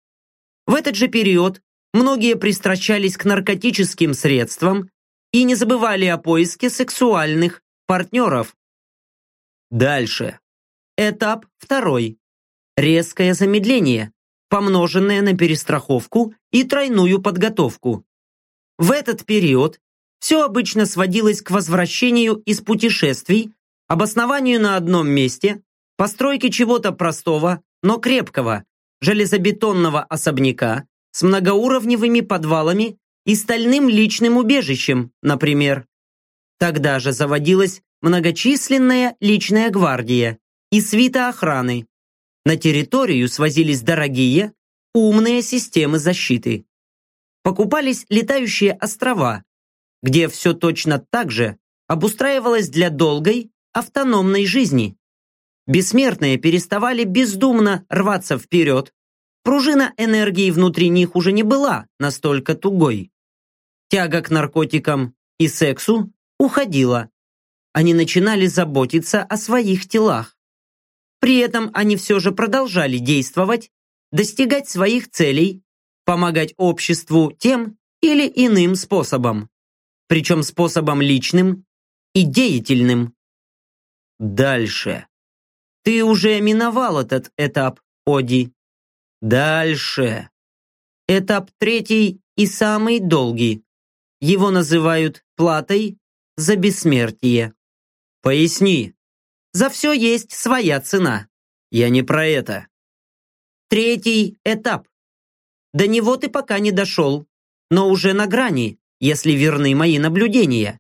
В этот же период многие пристращались к наркотическим средствам и не забывали о поиске сексуальных партнеров. Дальше. Этап второй. Резкое замедление, помноженное на перестраховку и тройную подготовку. В этот период все обычно сводилось к возвращению из путешествий, обоснованию на одном месте, постройке чего-то простого, но крепкого, железобетонного особняка с многоуровневыми подвалами и стальным личным убежищем, например. Тогда же заводилась многочисленная личная гвардия и свита охраны. На территорию свозились дорогие, умные системы защиты. Покупались летающие острова, где все точно так же обустраивалось для долгой, автономной жизни. Бессмертные переставали бездумно рваться вперед, пружина энергии внутри них уже не была настолько тугой. Тяга к наркотикам и сексу уходила. Они начинали заботиться о своих телах. При этом они все же продолжали действовать, достигать своих целей, помогать обществу тем или иным способом. Причем способом личным и деятельным. Дальше. Ты уже миновал этот этап, Оди. Дальше. Этап третий и самый долгий. Его называют платой за бессмертие. Поясни. За все есть своя цена. Я не про это. Третий этап. До него ты пока не дошел, но уже на грани, если верны мои наблюдения.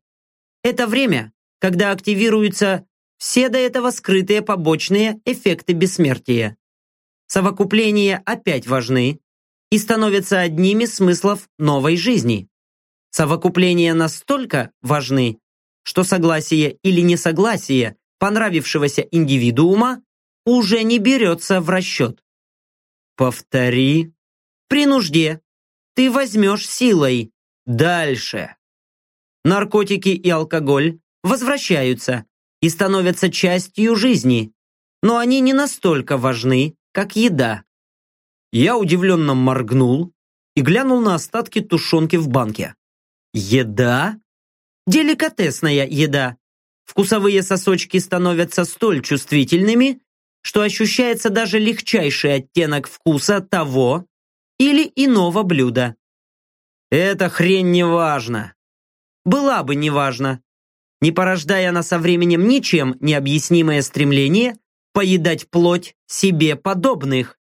Это время, когда активируются все до этого скрытые побочные эффекты бессмертия. Совокупления опять важны и становятся одними смыслов новой жизни. Совокупления настолько важны, что согласие или несогласие понравившегося индивидуума уже не берется в расчет. Повтори. При нужде ты возьмешь силой. Дальше. Наркотики и алкоголь возвращаются и становятся частью жизни, но они не настолько важны, как еда. Я удивленно моргнул и глянул на остатки тушенки в банке. Еда? Деликатесная еда. Вкусовые сосочки становятся столь чувствительными, что ощущается даже легчайший оттенок вкуса того или иного блюда. Эта хрень не важна. Была бы неважна, не порождая она со временем ничем необъяснимое стремление поедать плоть себе подобных.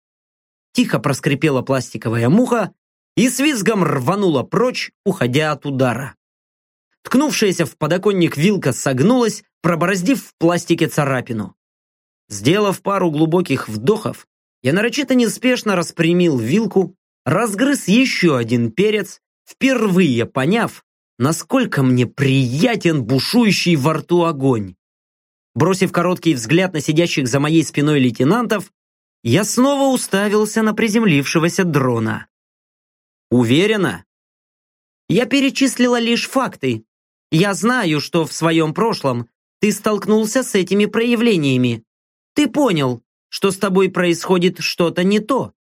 Тихо проскрипела пластиковая муха и с визгом рванула прочь, уходя от удара. Ткнувшаяся в подоконник вилка согнулась, пробороздив в пластике царапину. Сделав пару глубоких вдохов, я нарочито неспешно распрямил вилку, разгрыз еще один перец, впервые поняв, насколько мне приятен бушующий во рту огонь. Бросив короткий взгляд на сидящих за моей спиной лейтенантов, я снова уставился на приземлившегося дрона. Уверена? Я перечислила лишь факты. Я знаю, что в своем прошлом ты столкнулся с этими проявлениями. Ты понял, что с тобой происходит что-то не то,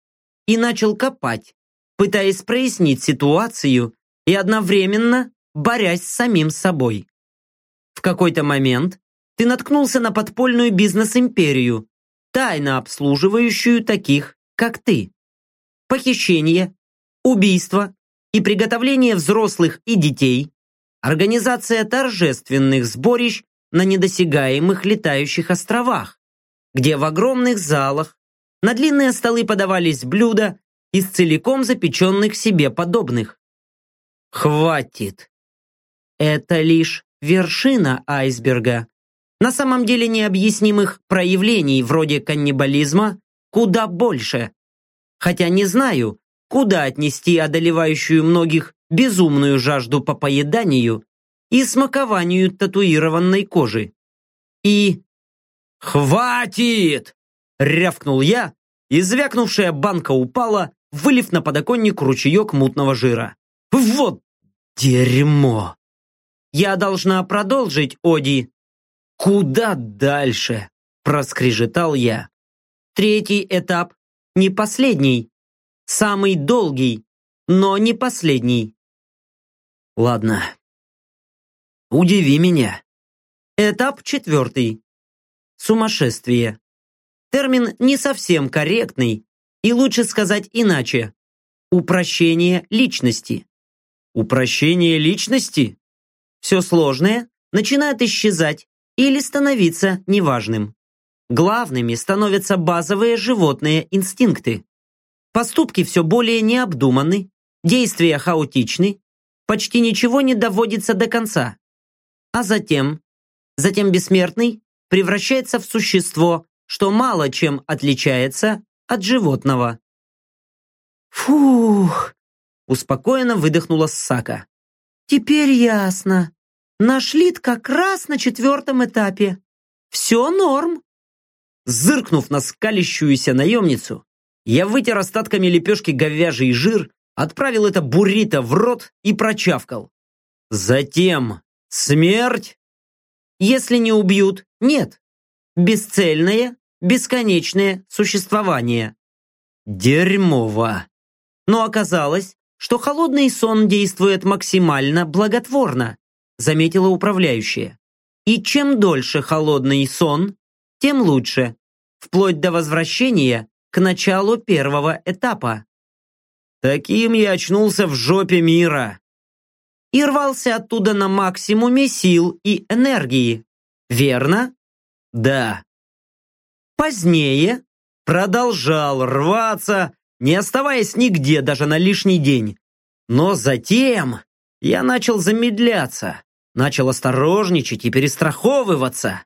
и начал копать, пытаясь прояснить ситуацию и одновременно борясь с самим собой. В какой-то момент ты наткнулся на подпольную бизнес-империю, тайно обслуживающую таких, как ты. Похищение, убийство и приготовление взрослых и детей, организация торжественных сборищ на недосягаемых летающих островах, где в огромных залах на длинные столы подавались блюда из целиком запеченных себе подобных. Хватит. Это лишь вершина айсберга. На самом деле необъяснимых проявлений вроде каннибализма куда больше. Хотя не знаю, куда отнести одолевающую многих безумную жажду по поеданию и смакованию татуированной кожи. И... «Хватит!» — рявкнул я, и звякнувшая банка упала, вылив на подоконник ручеек мутного жира. «Вот дерьмо!» «Я должна продолжить, Оди!» «Куда дальше?» – проскрежетал я. «Третий этап не последний, самый долгий, но не последний». «Ладно. Удиви меня». Этап четвертый. Сумасшествие. Термин не совсем корректный, и лучше сказать иначе. Упрощение личности. Упрощение личности? Все сложное начинает исчезать или становиться неважным. Главными становятся базовые животные инстинкты. Поступки все более необдуманны, действия хаотичны, почти ничего не доводится до конца. А затем, затем бессмертный превращается в существо, что мало чем отличается от животного. «Фух!» – успокоенно выдохнула Сака. Теперь ясно. Наш лид как раз на четвертом этапе. Все норм. Зыркнув на скалящуюся наемницу, я вытер остатками лепешки говяжий жир, отправил это буррито в рот и прочавкал. Затем смерть? Если не убьют, нет. Бесцельное, бесконечное существование. Дерьмово. Но оказалось, что холодный сон действует максимально благотворно, заметила управляющая. И чем дольше холодный сон, тем лучше, вплоть до возвращения к началу первого этапа. Таким я очнулся в жопе мира. И рвался оттуда на максимуме сил и энергии. Верно? Да. Позднее продолжал рваться, не оставаясь нигде даже на лишний день. Но затем я начал замедляться, начал осторожничать и перестраховываться.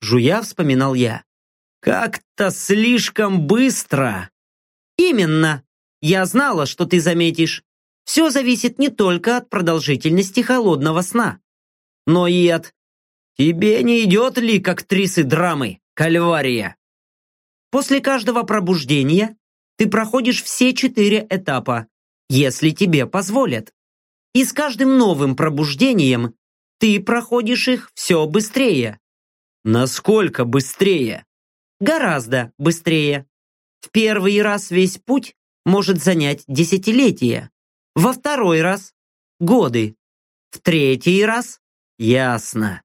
Жуя вспоминал я. Как-то слишком быстро. Именно. Я знала, что ты заметишь. Все зависит не только от продолжительности холодного сна, но и от... Тебе не идет ли к актрисы драмы, Кальвария? После каждого пробуждения ты проходишь все четыре этапа, если тебе позволят. И с каждым новым пробуждением ты проходишь их все быстрее. Насколько быстрее? Гораздо быстрее. В первый раз весь путь может занять десятилетия. Во второй раз – годы. В третий раз – ясно.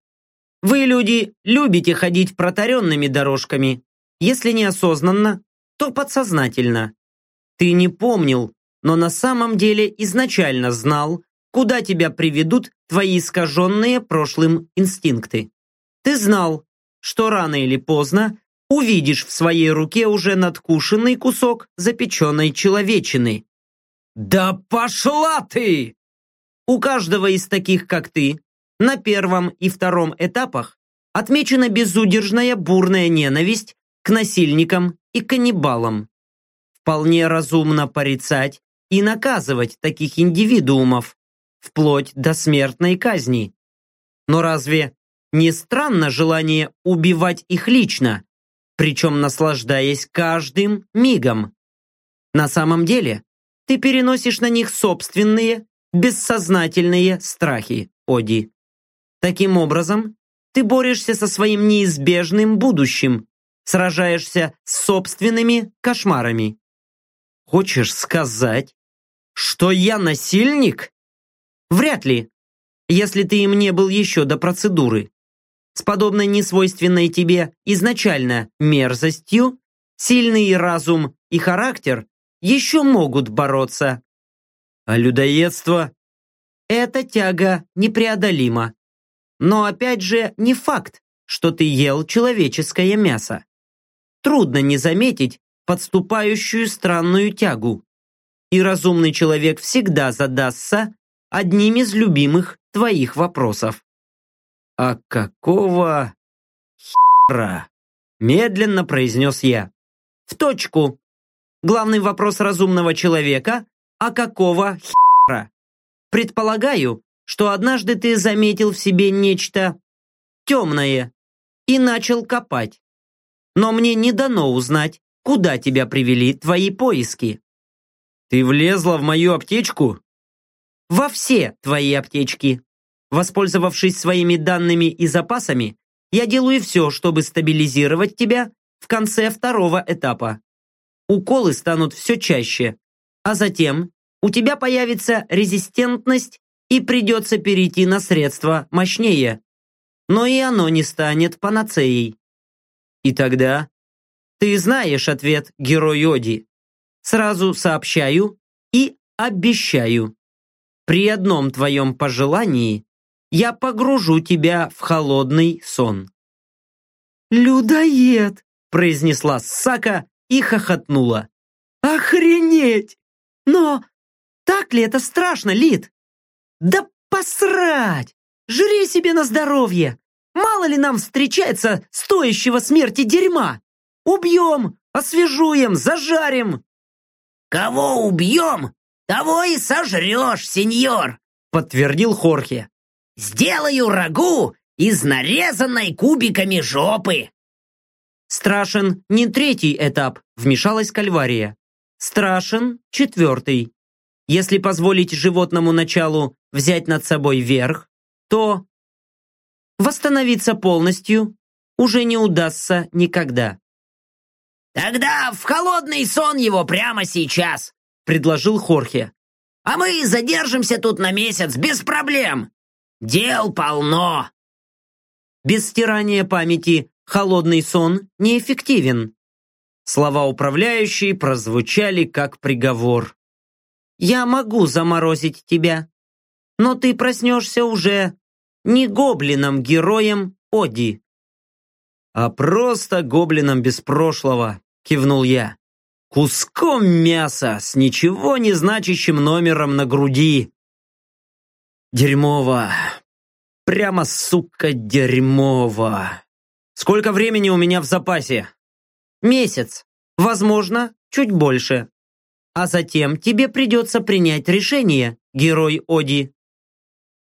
Вы, люди, любите ходить протаренными дорожками. Если неосознанно, то подсознательно. Ты не помнил, но на самом деле изначально знал, куда тебя приведут твои искаженные прошлым инстинкты. Ты знал, что рано или поздно увидишь в своей руке уже надкушенный кусок запеченной человечины. «Да пошла ты!» У каждого из таких, как ты, на первом и втором этапах отмечена безудержная бурная ненависть к насильникам и каннибалам. Вполне разумно порицать и наказывать таких индивидуумов, вплоть до смертной казни. Но разве не странно желание убивать их лично, причем наслаждаясь каждым мигом? На самом деле, ты переносишь на них собственные, бессознательные страхи, Оди. Таким образом, ты борешься со своим неизбежным будущим, сражаешься с собственными кошмарами. Хочешь сказать, что я насильник? Вряд ли, если ты им не был еще до процедуры. С подобной несвойственной тебе изначально мерзостью, сильный разум и характер еще могут бороться. А людоедство? Эта тяга непреодолима. Но опять же не факт, что ты ел человеческое мясо. Трудно не заметить подступающую странную тягу. И разумный человек всегда задастся одним из любимых твоих вопросов. «А какого хера?» Медленно произнес я. «В точку. Главный вопрос разумного человека – а какого хера? Предполагаю, что однажды ты заметил в себе нечто темное и начал копать. Но мне не дано узнать, куда тебя привели твои поиски. Ты влезла в мою аптечку? Во все твои аптечки. Воспользовавшись своими данными и запасами, я делаю все, чтобы стабилизировать тебя в конце второго этапа уколы станут все чаще, а затем у тебя появится резистентность и придется перейти на средства мощнее. Но и оно не станет панацеей. И тогда ты знаешь ответ, герой Оди. Сразу сообщаю и обещаю. При одном твоем пожелании я погружу тебя в холодный сон. «Людоед!» – произнесла Сака и хохотнула. «Охренеть! Но так ли это страшно, Лид? Да посрать! Жри себе на здоровье! Мало ли нам встречается стоящего смерти дерьма! Убьем, освежуем, зажарим!» «Кого убьем, того и сожрешь, сеньор!» подтвердил Хорхе. «Сделаю рагу из нарезанной кубиками жопы!» Страшен не третий этап, вмешалась Кальвария. Страшен четвертый. Если позволить животному началу взять над собой верх, то восстановиться полностью уже не удастся никогда. Тогда в холодный сон его прямо сейчас, предложил Хорхе. А мы задержимся тут на месяц без проблем. Дел полно. Без стирания памяти холодный сон неэффективен. Слова управляющей прозвучали как приговор. «Я могу заморозить тебя, но ты проснешься уже не гоблином-героем Оди, а просто гоблином без прошлого», кивнул я. «Куском мяса с ничего не значащим номером на груди». «Дерьмово. Прямо, сука, дерьмово. Сколько времени у меня в запасе?» «Месяц. Возможно, чуть больше. А затем тебе придется принять решение, герой Оди».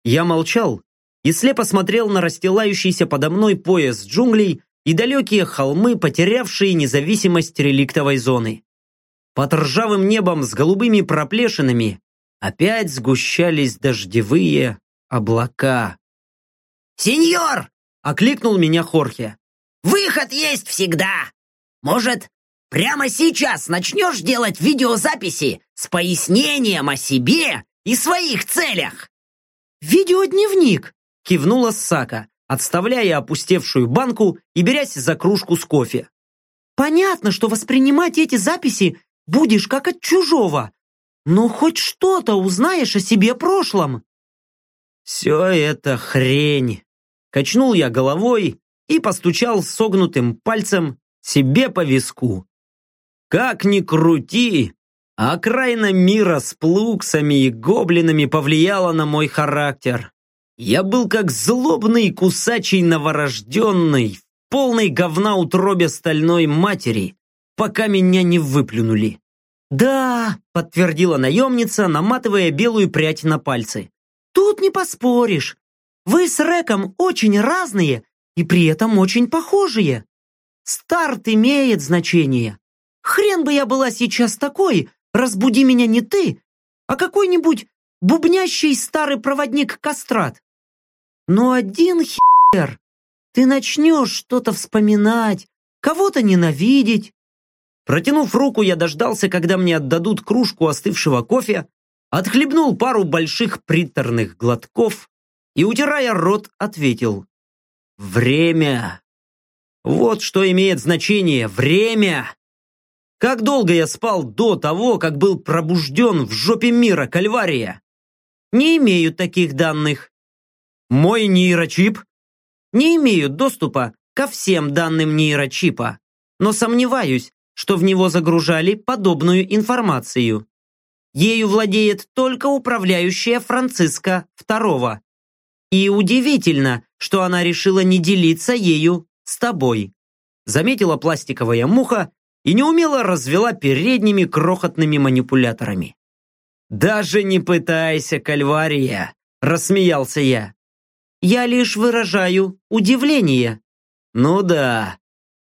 Я молчал и слепо смотрел на расстилающийся подо мной пояс джунглей, и далекие холмы, потерявшие независимость реликтовой зоны. Под ржавым небом с голубыми проплешинами опять сгущались дождевые облака. «Сеньор!» — окликнул меня Хорхе. «Выход есть всегда! Может, прямо сейчас начнешь делать видеозаписи с пояснением о себе и своих целях?» «Видеодневник!» — кивнула Сака отставляя опустевшую банку и берясь за кружку с кофе. «Понятно, что воспринимать эти записи будешь как от чужого, но хоть что-то узнаешь о себе прошлом». «Все это хрень!» Качнул я головой и постучал согнутым пальцем себе по виску. «Как ни крути, окраина мира с плуксами и гоблинами повлияла на мой характер. Я был как злобный кусачий новорожденный, в полной говна утробе стальной матери, пока меня не выплюнули. «Да», — подтвердила наемница, наматывая белую прядь на пальцы. «Тут не поспоришь. Вы с Реком очень разные и при этом очень похожие. Старт имеет значение. Хрен бы я была сейчас такой, разбуди меня не ты, а какой-нибудь бубнящий старый проводник-кастрат. Но один хер, ты начнешь что-то вспоминать, кого-то ненавидеть. Протянув руку, я дождался, когда мне отдадут кружку остывшего кофе, отхлебнул пару больших приторных глотков и, утирая рот, ответил. Время. Вот что имеет значение. Время. Как долго я спал до того, как был пробужден в жопе мира Кальвария? Не имею таких данных. Мой нейрочип? Не имею доступа ко всем данным нейрочипа, но сомневаюсь, что в него загружали подобную информацию. Ею владеет только управляющая Франциска II. И удивительно, что она решила не делиться ею с тобой. Заметила пластиковая муха и неумело развела передними крохотными манипуляторами. «Даже не пытайся, Кальвария!» – рассмеялся я. Я лишь выражаю удивление. Ну да,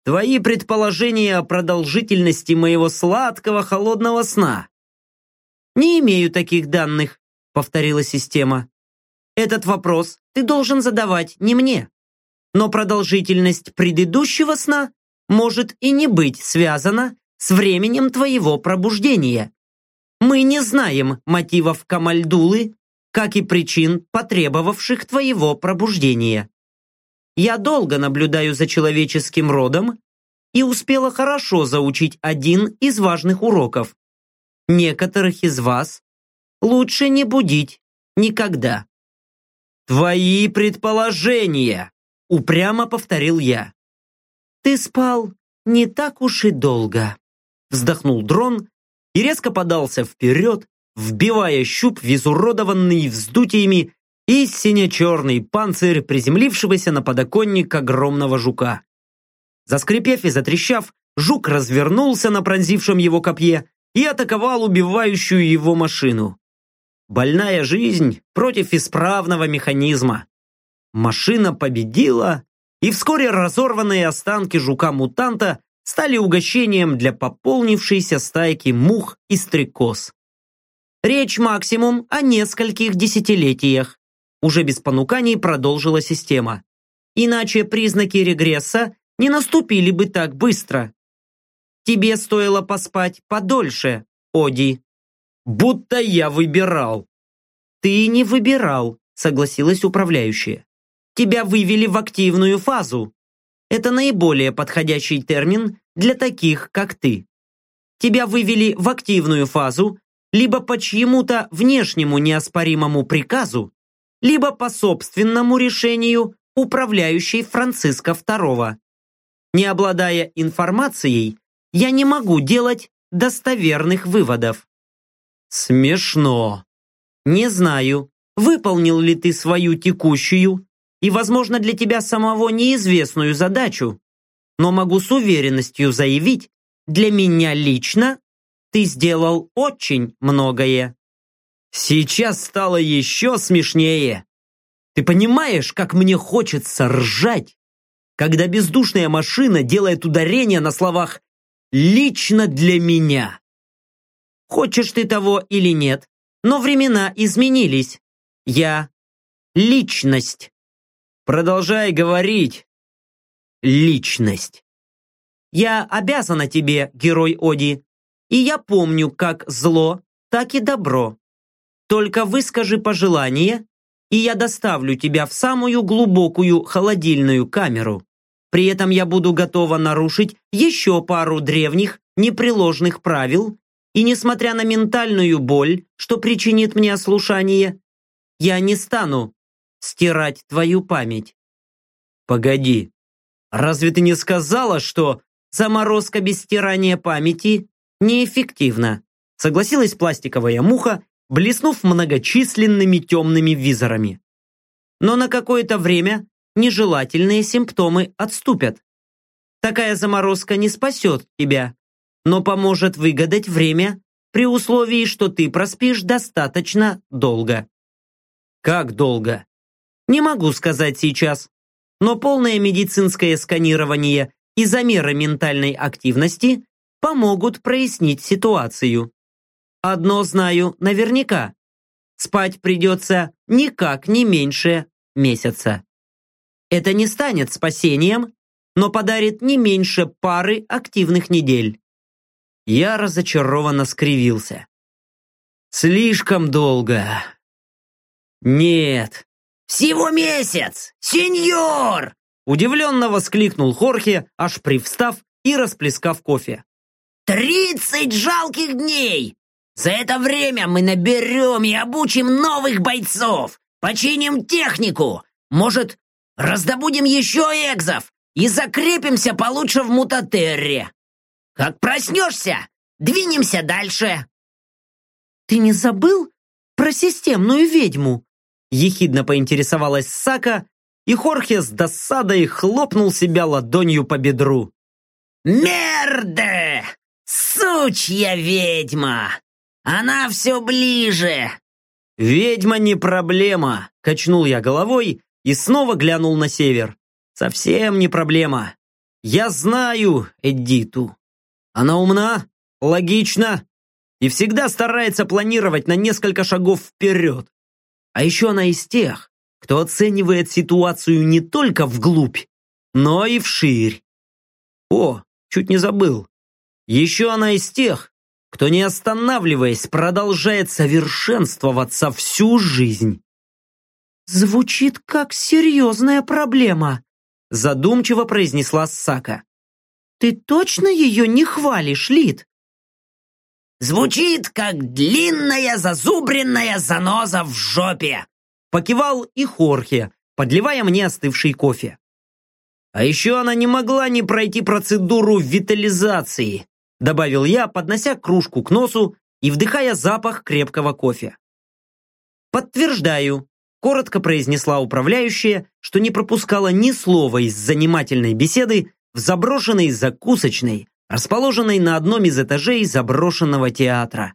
твои предположения о продолжительности моего сладкого холодного сна. Не имею таких данных, повторила система. Этот вопрос ты должен задавать не мне. Но продолжительность предыдущего сна может и не быть связана с временем твоего пробуждения. Мы не знаем мотивов Камальдулы как и причин, потребовавших твоего пробуждения. Я долго наблюдаю за человеческим родом и успела хорошо заучить один из важных уроков. Некоторых из вас лучше не будить никогда. «Твои предположения!» – упрямо повторил я. «Ты спал не так уж и долго», – вздохнул дрон и резко подался вперед, вбивая щуп в изуродованный вздутиями и сине-черный панцирь приземлившегося на подоконник огромного жука. Заскрипев и затрещав, жук развернулся на пронзившем его копье и атаковал убивающую его машину. Больная жизнь против исправного механизма. Машина победила, и вскоре разорванные останки жука-мутанта стали угощением для пополнившейся стайки мух и стрекоз. Речь максимум о нескольких десятилетиях. Уже без понуканий продолжила система. Иначе признаки регресса не наступили бы так быстро. Тебе стоило поспать подольше, Оди. Будто я выбирал. Ты не выбирал, согласилась управляющая. Тебя вывели в активную фазу. Это наиболее подходящий термин для таких, как ты. Тебя вывели в активную фазу либо по чьему-то внешнему неоспоримому приказу, либо по собственному решению управляющей Франциска II. Не обладая информацией, я не могу делать достоверных выводов. Смешно. Не знаю, выполнил ли ты свою текущую и, возможно, для тебя самого неизвестную задачу, но могу с уверенностью заявить, для меня лично ты сделал очень многое. Сейчас стало еще смешнее. Ты понимаешь, как мне хочется ржать, когда бездушная машина делает ударение на словах «лично для меня». Хочешь ты того или нет, но времена изменились. Я – личность. Продолжай говорить. Личность. Я обязана тебе, герой Оди, и я помню как зло, так и добро. Только выскажи пожелание, и я доставлю тебя в самую глубокую холодильную камеру. При этом я буду готова нарушить еще пару древних, непреложных правил, и несмотря на ментальную боль, что причинит мне ослушание, я не стану стирать твою память. Погоди, разве ты не сказала, что заморозка без стирания памяти неэффективна? Согласилась пластиковая муха, блеснув многочисленными темными визорами. Но на какое-то время нежелательные симптомы отступят. Такая заморозка не спасет тебя, но поможет выгадать время при условии, что ты проспишь достаточно долго. Как долго? Не могу сказать сейчас, но полное медицинское сканирование и замеры ментальной активности помогут прояснить ситуацию. Одно знаю наверняка. Спать придется никак не меньше месяца. Это не станет спасением, но подарит не меньше пары активных недель. Я разочарованно скривился. Слишком долго. Нет. Всего месяц, сеньор! Удивленно воскликнул Хорхе, аж привстав и расплескав кофе. «Тридцать жалких дней! За это время мы наберем и обучим новых бойцов, починим технику, может, раздобудем еще экзов и закрепимся получше в Мутатерре. Как проснешься, двинемся дальше. Ты не забыл про системную ведьму? Ехидно поинтересовалась Сака, и Хорхе с досадой хлопнул себя ладонью по бедру. «Мерде! Сучья ведьма! Она все ближе!» «Ведьма не проблема!» – качнул я головой и снова глянул на север. «Совсем не проблема. Я знаю Эдиту. Она умна, логична и всегда старается планировать на несколько шагов вперед. А еще она из тех, кто оценивает ситуацию не только вглубь, но и вширь. О, чуть не забыл. Еще она из тех, кто, не останавливаясь, продолжает совершенствоваться всю жизнь. «Звучит как серьезная проблема», задумчиво произнесла Сака. «Ты точно ее не хвалишь, Лид?» «Звучит, как длинная зазубренная заноза в жопе!» Покивал и Хорхе, подливая мне остывший кофе. А еще она не могла не пройти процедуру витализации, добавил я, поднося кружку к носу и вдыхая запах крепкого кофе. «Подтверждаю», – коротко произнесла управляющая, что не пропускала ни слова из занимательной беседы в заброшенной закусочной, расположенной на одном из этажей заброшенного театра.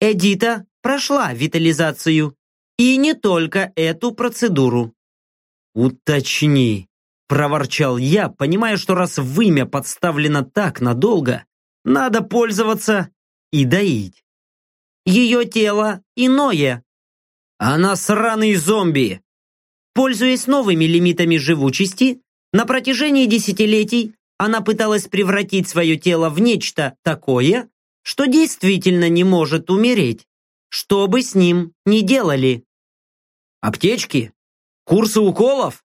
Эдита прошла витализацию, и не только эту процедуру. «Уточни», Проворчал я, понимая, что раз вымя подставлено так надолго, надо пользоваться и доить. Ее тело иное. Она сраный зомби. Пользуясь новыми лимитами живучести, на протяжении десятилетий она пыталась превратить свое тело в нечто такое, что действительно не может умереть, что бы с ним ни делали. Аптечки? Курсы уколов?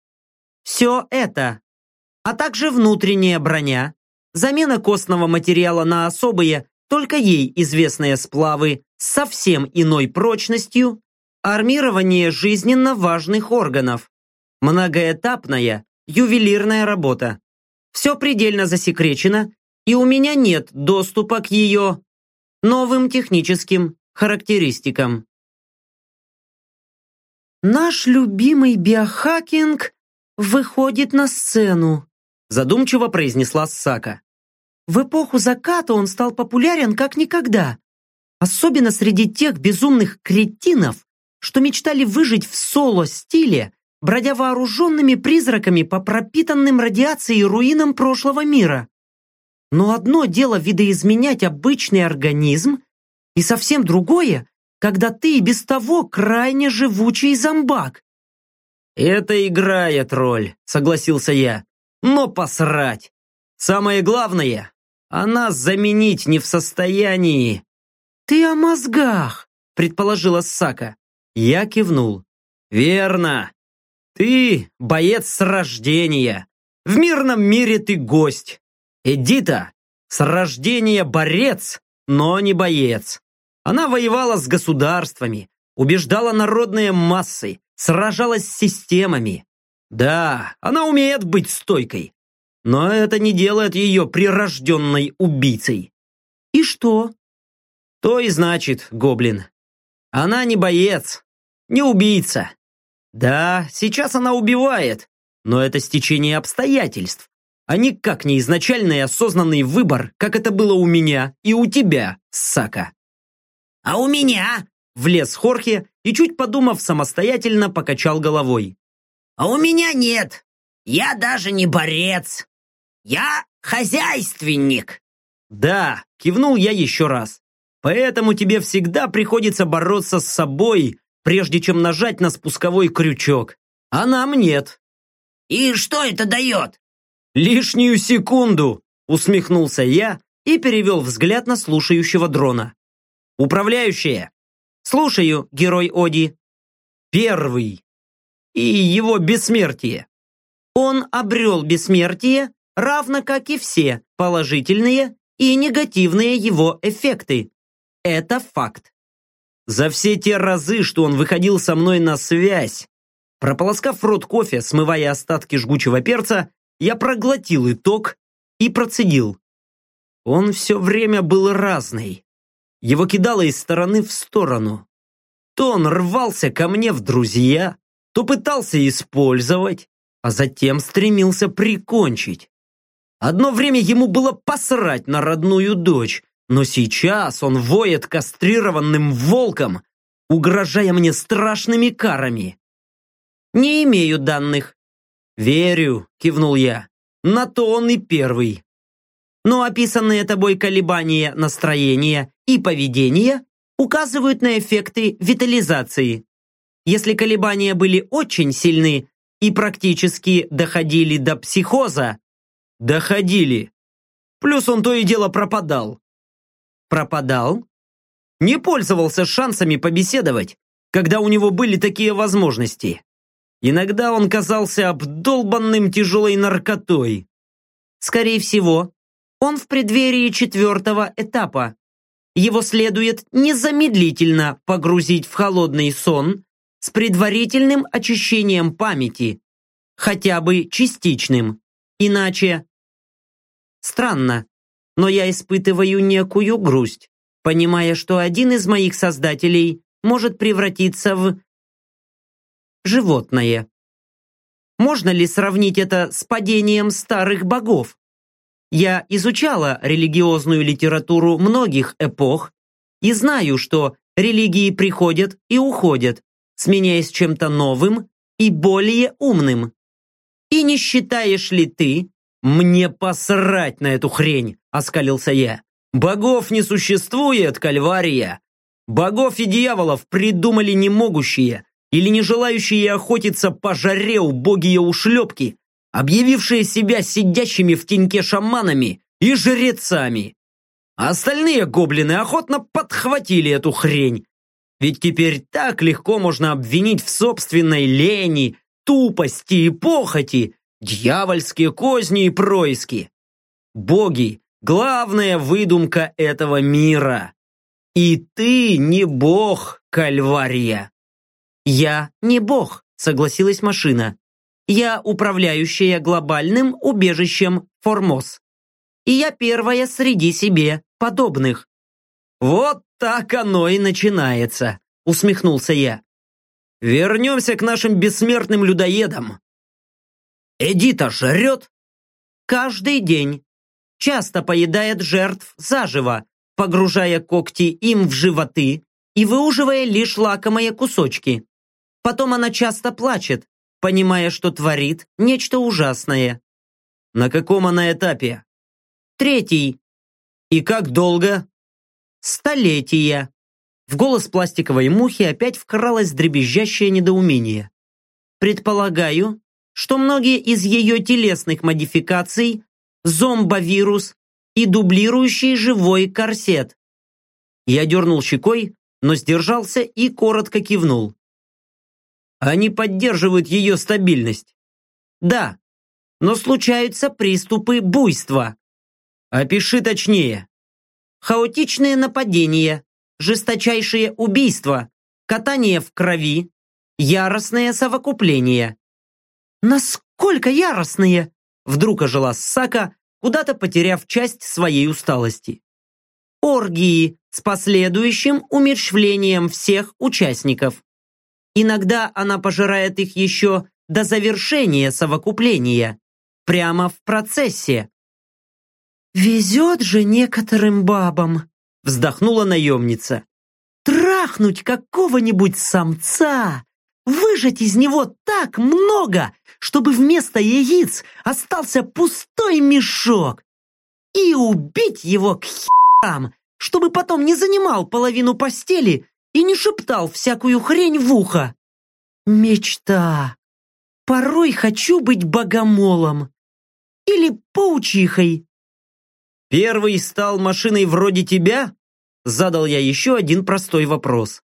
Все это, а также внутренняя броня, замена костного материала на особые, только ей известные сплавы с совсем иной прочностью, армирование жизненно важных органов, многоэтапная, ювелирная работа. Все предельно засекречено, и у меня нет доступа к ее новым техническим характеристикам. Наш любимый биохакинг выходит на сцену, задумчиво произнесла Сака. В эпоху заката он стал популярен как никогда, особенно среди тех безумных кретинов, что мечтали выжить в соло-стиле, бродя вооруженными призраками по пропитанным радиацией руинам прошлого мира. Но одно дело видоизменять обычный организм, и совсем другое, когда ты и без того крайне живучий зомбак. «Это играет роль», — согласился я. «Но посрать! Самое главное, она заменить не в состоянии». «Ты о мозгах», — предположила Сака. Я кивнул. «Верно. Ты боец с рождения. В мирном мире ты гость. Эдита с рождения борец, но не боец. Она воевала с государствами, убеждала народные массы, сражалась с системами. Да, она умеет быть стойкой, но это не делает ее прирожденной убийцей. И что? То и значит, гоблин. Она не боец, не убийца. Да, сейчас она убивает, но это стечение обстоятельств, а никак не изначальный осознанный выбор, как это было у меня и у тебя, Сака. «А у меня?» Влез Хорхе и, чуть подумав, самостоятельно покачал головой. «А у меня нет. Я даже не борец. Я хозяйственник». «Да», — кивнул я еще раз. «Поэтому тебе всегда приходится бороться с собой, прежде чем нажать на спусковой крючок. А нам нет». «И что это дает?» «Лишнюю секунду», — усмехнулся я и перевел взгляд на слушающего дрона. «Управляющая!» «Слушаю, герой Оди!» «Первый!» «И его бессмертие!» «Он обрел бессмертие, равно как и все положительные и негативные его эффекты. Это факт. За все те разы, что он выходил со мной на связь, прополоскав рот кофе, смывая остатки жгучего перца, я проглотил итог и процедил. Он все время был разный. Его кидало из стороны в сторону. То он рвался ко мне в друзья, то пытался использовать, а затем стремился прикончить. Одно время ему было посрать на родную дочь, но сейчас он воет кастрированным волком, угрожая мне страшными карами. Не имею данных. Верю, кивнул я. На то он и первый. Но описанные тобой колебания настроения и поведения указывают на эффекты витализации. Если колебания были очень сильны и практически доходили до психоза, доходили. Плюс он то и дело пропадал. Пропадал? Не пользовался шансами побеседовать, когда у него были такие возможности. Иногда он казался обдолбанным тяжелой наркотой. Скорее всего, он в преддверии четвертого этапа, его следует незамедлительно погрузить в холодный сон с предварительным очищением памяти, хотя бы частичным, иначе... Странно, но я испытываю некую грусть, понимая, что один из моих создателей может превратиться в... животное. Можно ли сравнить это с падением старых богов? Я изучала религиозную литературу многих эпох и знаю, что религии приходят и уходят, сменяясь чем-то новым и более умным. И не считаешь ли ты, мне посрать на эту хрень, оскалился я. Богов не существует, Кальвария. Богов и дьяволов придумали не могущие или не желающие охотиться по жаре убогие ушлепки, объявившие себя сидящими в теньке шаманами и жрецами. А остальные гоблины охотно подхватили эту хрень. Ведь теперь так легко можно обвинить в собственной лени, тупости и похоти дьявольские козни и происки. Боги – главная выдумка этого мира. И ты не бог, Кальвария. Я не бог, согласилась машина. Я управляющая глобальным убежищем Формоз. И я первая среди себе подобных. Вот так оно и начинается, усмехнулся я. Вернемся к нашим бессмертным людоедам. Эдита жрет? Каждый день. Часто поедает жертв заживо, погружая когти им в животы и выуживая лишь лакомые кусочки. Потом она часто плачет, понимая, что творит нечто ужасное. На каком она этапе? Третий. И как долго? Столетия. В голос пластиковой мухи опять вкралось дребезжащее недоумение. Предполагаю, что многие из ее телесных модификаций – зомбовирус и дублирующий живой корсет. Я дернул щекой, но сдержался и коротко кивнул. Они поддерживают ее стабильность. Да, но случаются приступы буйства. Опиши точнее. Хаотичные нападения, жесточайшие убийства, катание в крови, яростное совокупление. Насколько яростные? Вдруг ожила Сака, куда-то потеряв часть своей усталости. Оргии с последующим умерщвлением всех участников. Иногда она пожирает их еще до завершения совокупления, прямо в процессе. «Везет же некоторым бабам», — вздохнула наемница. «Трахнуть какого-нибудь самца, выжать из него так много, чтобы вместо яиц остался пустой мешок, и убить его к херам, чтобы потом не занимал половину постели и не шептал всякую хрень в ухо. Мечта. Порой хочу быть богомолом. Или паучихой. Первый стал машиной вроде тебя? Задал я еще один простой вопрос.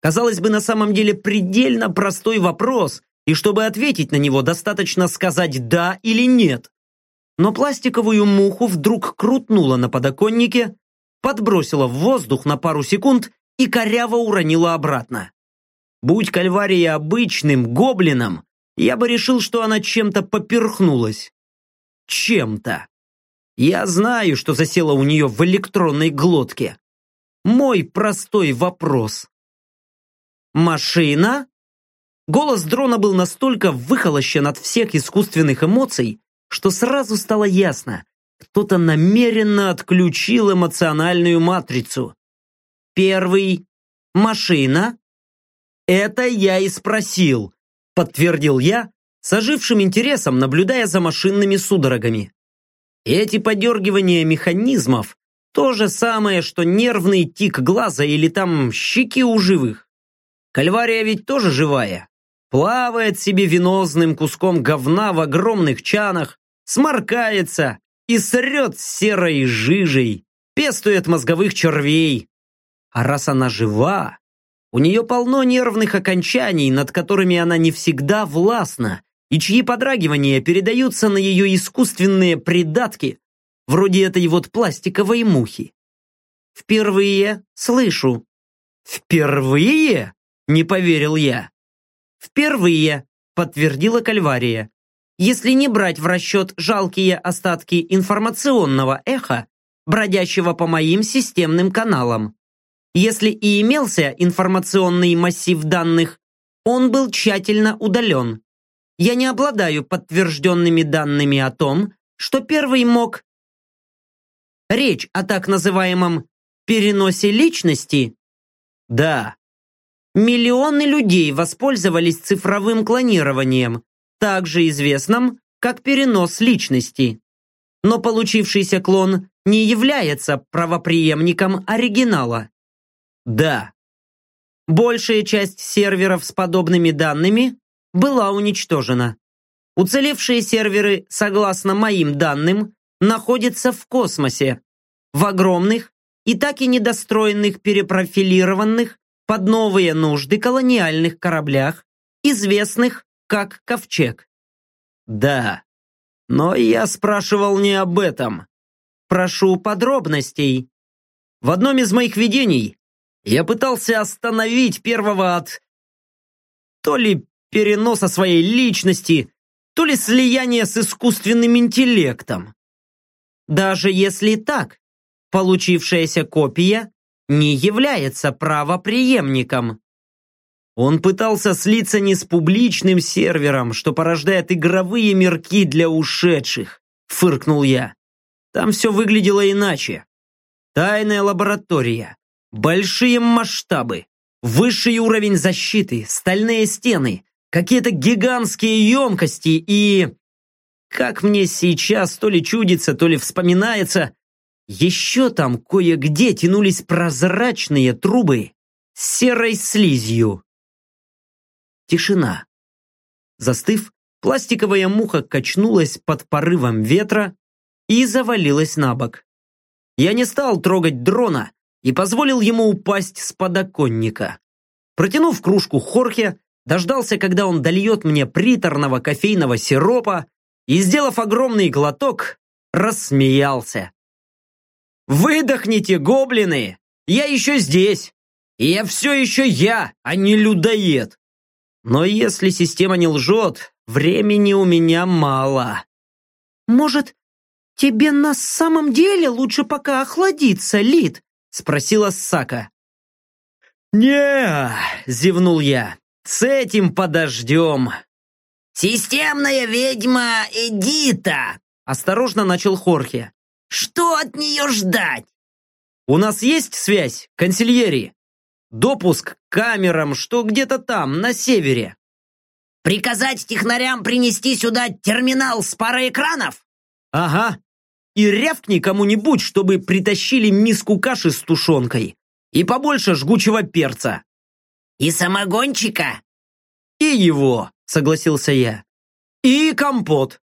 Казалось бы, на самом деле предельно простой вопрос, и чтобы ответить на него, достаточно сказать «да» или «нет». Но пластиковую муху вдруг крутнула на подоконнике, подбросила в воздух на пару секунд и коряво уронила обратно. Будь Кальвария обычным гоблином, я бы решил, что она чем-то поперхнулась. Чем-то. Я знаю, что засело у нее в электронной глотке. Мой простой вопрос. «Машина?» Голос дрона был настолько выхолощен от всех искусственных эмоций, что сразу стало ясно, кто-то намеренно отключил эмоциональную матрицу. Первый – машина. Это я и спросил, подтвердил я, с ожившим интересом наблюдая за машинными судорогами. Эти подергивания механизмов – то же самое, что нервный тик глаза или там щеки у живых. Кальвария ведь тоже живая. Плавает себе венозным куском говна в огромных чанах, сморкается и срет серой жижей, пестует мозговых червей. А раз она жива, у нее полно нервных окончаний, над которыми она не всегда властна, и чьи подрагивания передаются на ее искусственные придатки, вроде этой вот пластиковой мухи. Впервые слышу. Впервые? Не поверил я. Впервые, подтвердила Кальвария. Если не брать в расчет жалкие остатки информационного эха, бродящего по моим системным каналам. Если и имелся информационный массив данных, он был тщательно удален. Я не обладаю подтвержденными данными о том, что первый мог... Речь о так называемом переносе личности? Да. Миллионы людей воспользовались цифровым клонированием, также известным как перенос личности. Но получившийся клон не является правопреемником оригинала. Да. Большая часть серверов с подобными данными была уничтожена. Уцелевшие серверы, согласно моим данным, находятся в космосе, в огромных и так и недостроенных перепрофилированных под новые нужды колониальных кораблях, известных как Ковчег. Да, но я спрашивал не об этом. Прошу подробностей. В одном из моих видений я пытался остановить первого от то ли переноса своей личности, то ли слияния с искусственным интеллектом. Даже если так, получившаяся копия не является правопреемником. Он пытался слиться не с публичным сервером, что порождает игровые мирки для ушедших, фыркнул я. Там все выглядело иначе. Тайная лаборатория, большие масштабы, высший уровень защиты, стальные стены, какие-то гигантские емкости и... Как мне сейчас то ли чудится, то ли вспоминается, еще там кое-где тянулись прозрачные трубы с серой слизью. Тишина. Застыв, пластиковая муха качнулась под порывом ветра и завалилась на бок. Я не стал трогать дрона и позволил ему упасть с подоконника. Протянув кружку Хорхе, дождался, когда он дольет мне приторного кофейного сиропа и, сделав огромный глоток, рассмеялся. «Выдохните, гоблины! Я еще здесь! И я все еще я, а не людоед! Но если система не лжет, времени у меня мало». «Может, тебе на самом деле лучше пока охладиться, Лид?» Спросила Сака. не зевнул я. «С этим подождем!» «Системная ведьма Эдита!» Осторожно начал Хорхе. «Что от нее ждать?» «У нас есть связь, консильери? Допуск к камерам, что где-то там, на севере?» «Приказать технарям принести сюда терминал с парой экранов?» «Ага. И рявкни кому-нибудь, чтобы притащили миску каши с тушенкой и побольше жгучего перца». «И самогончика?» «И его», — согласился я. «И компот».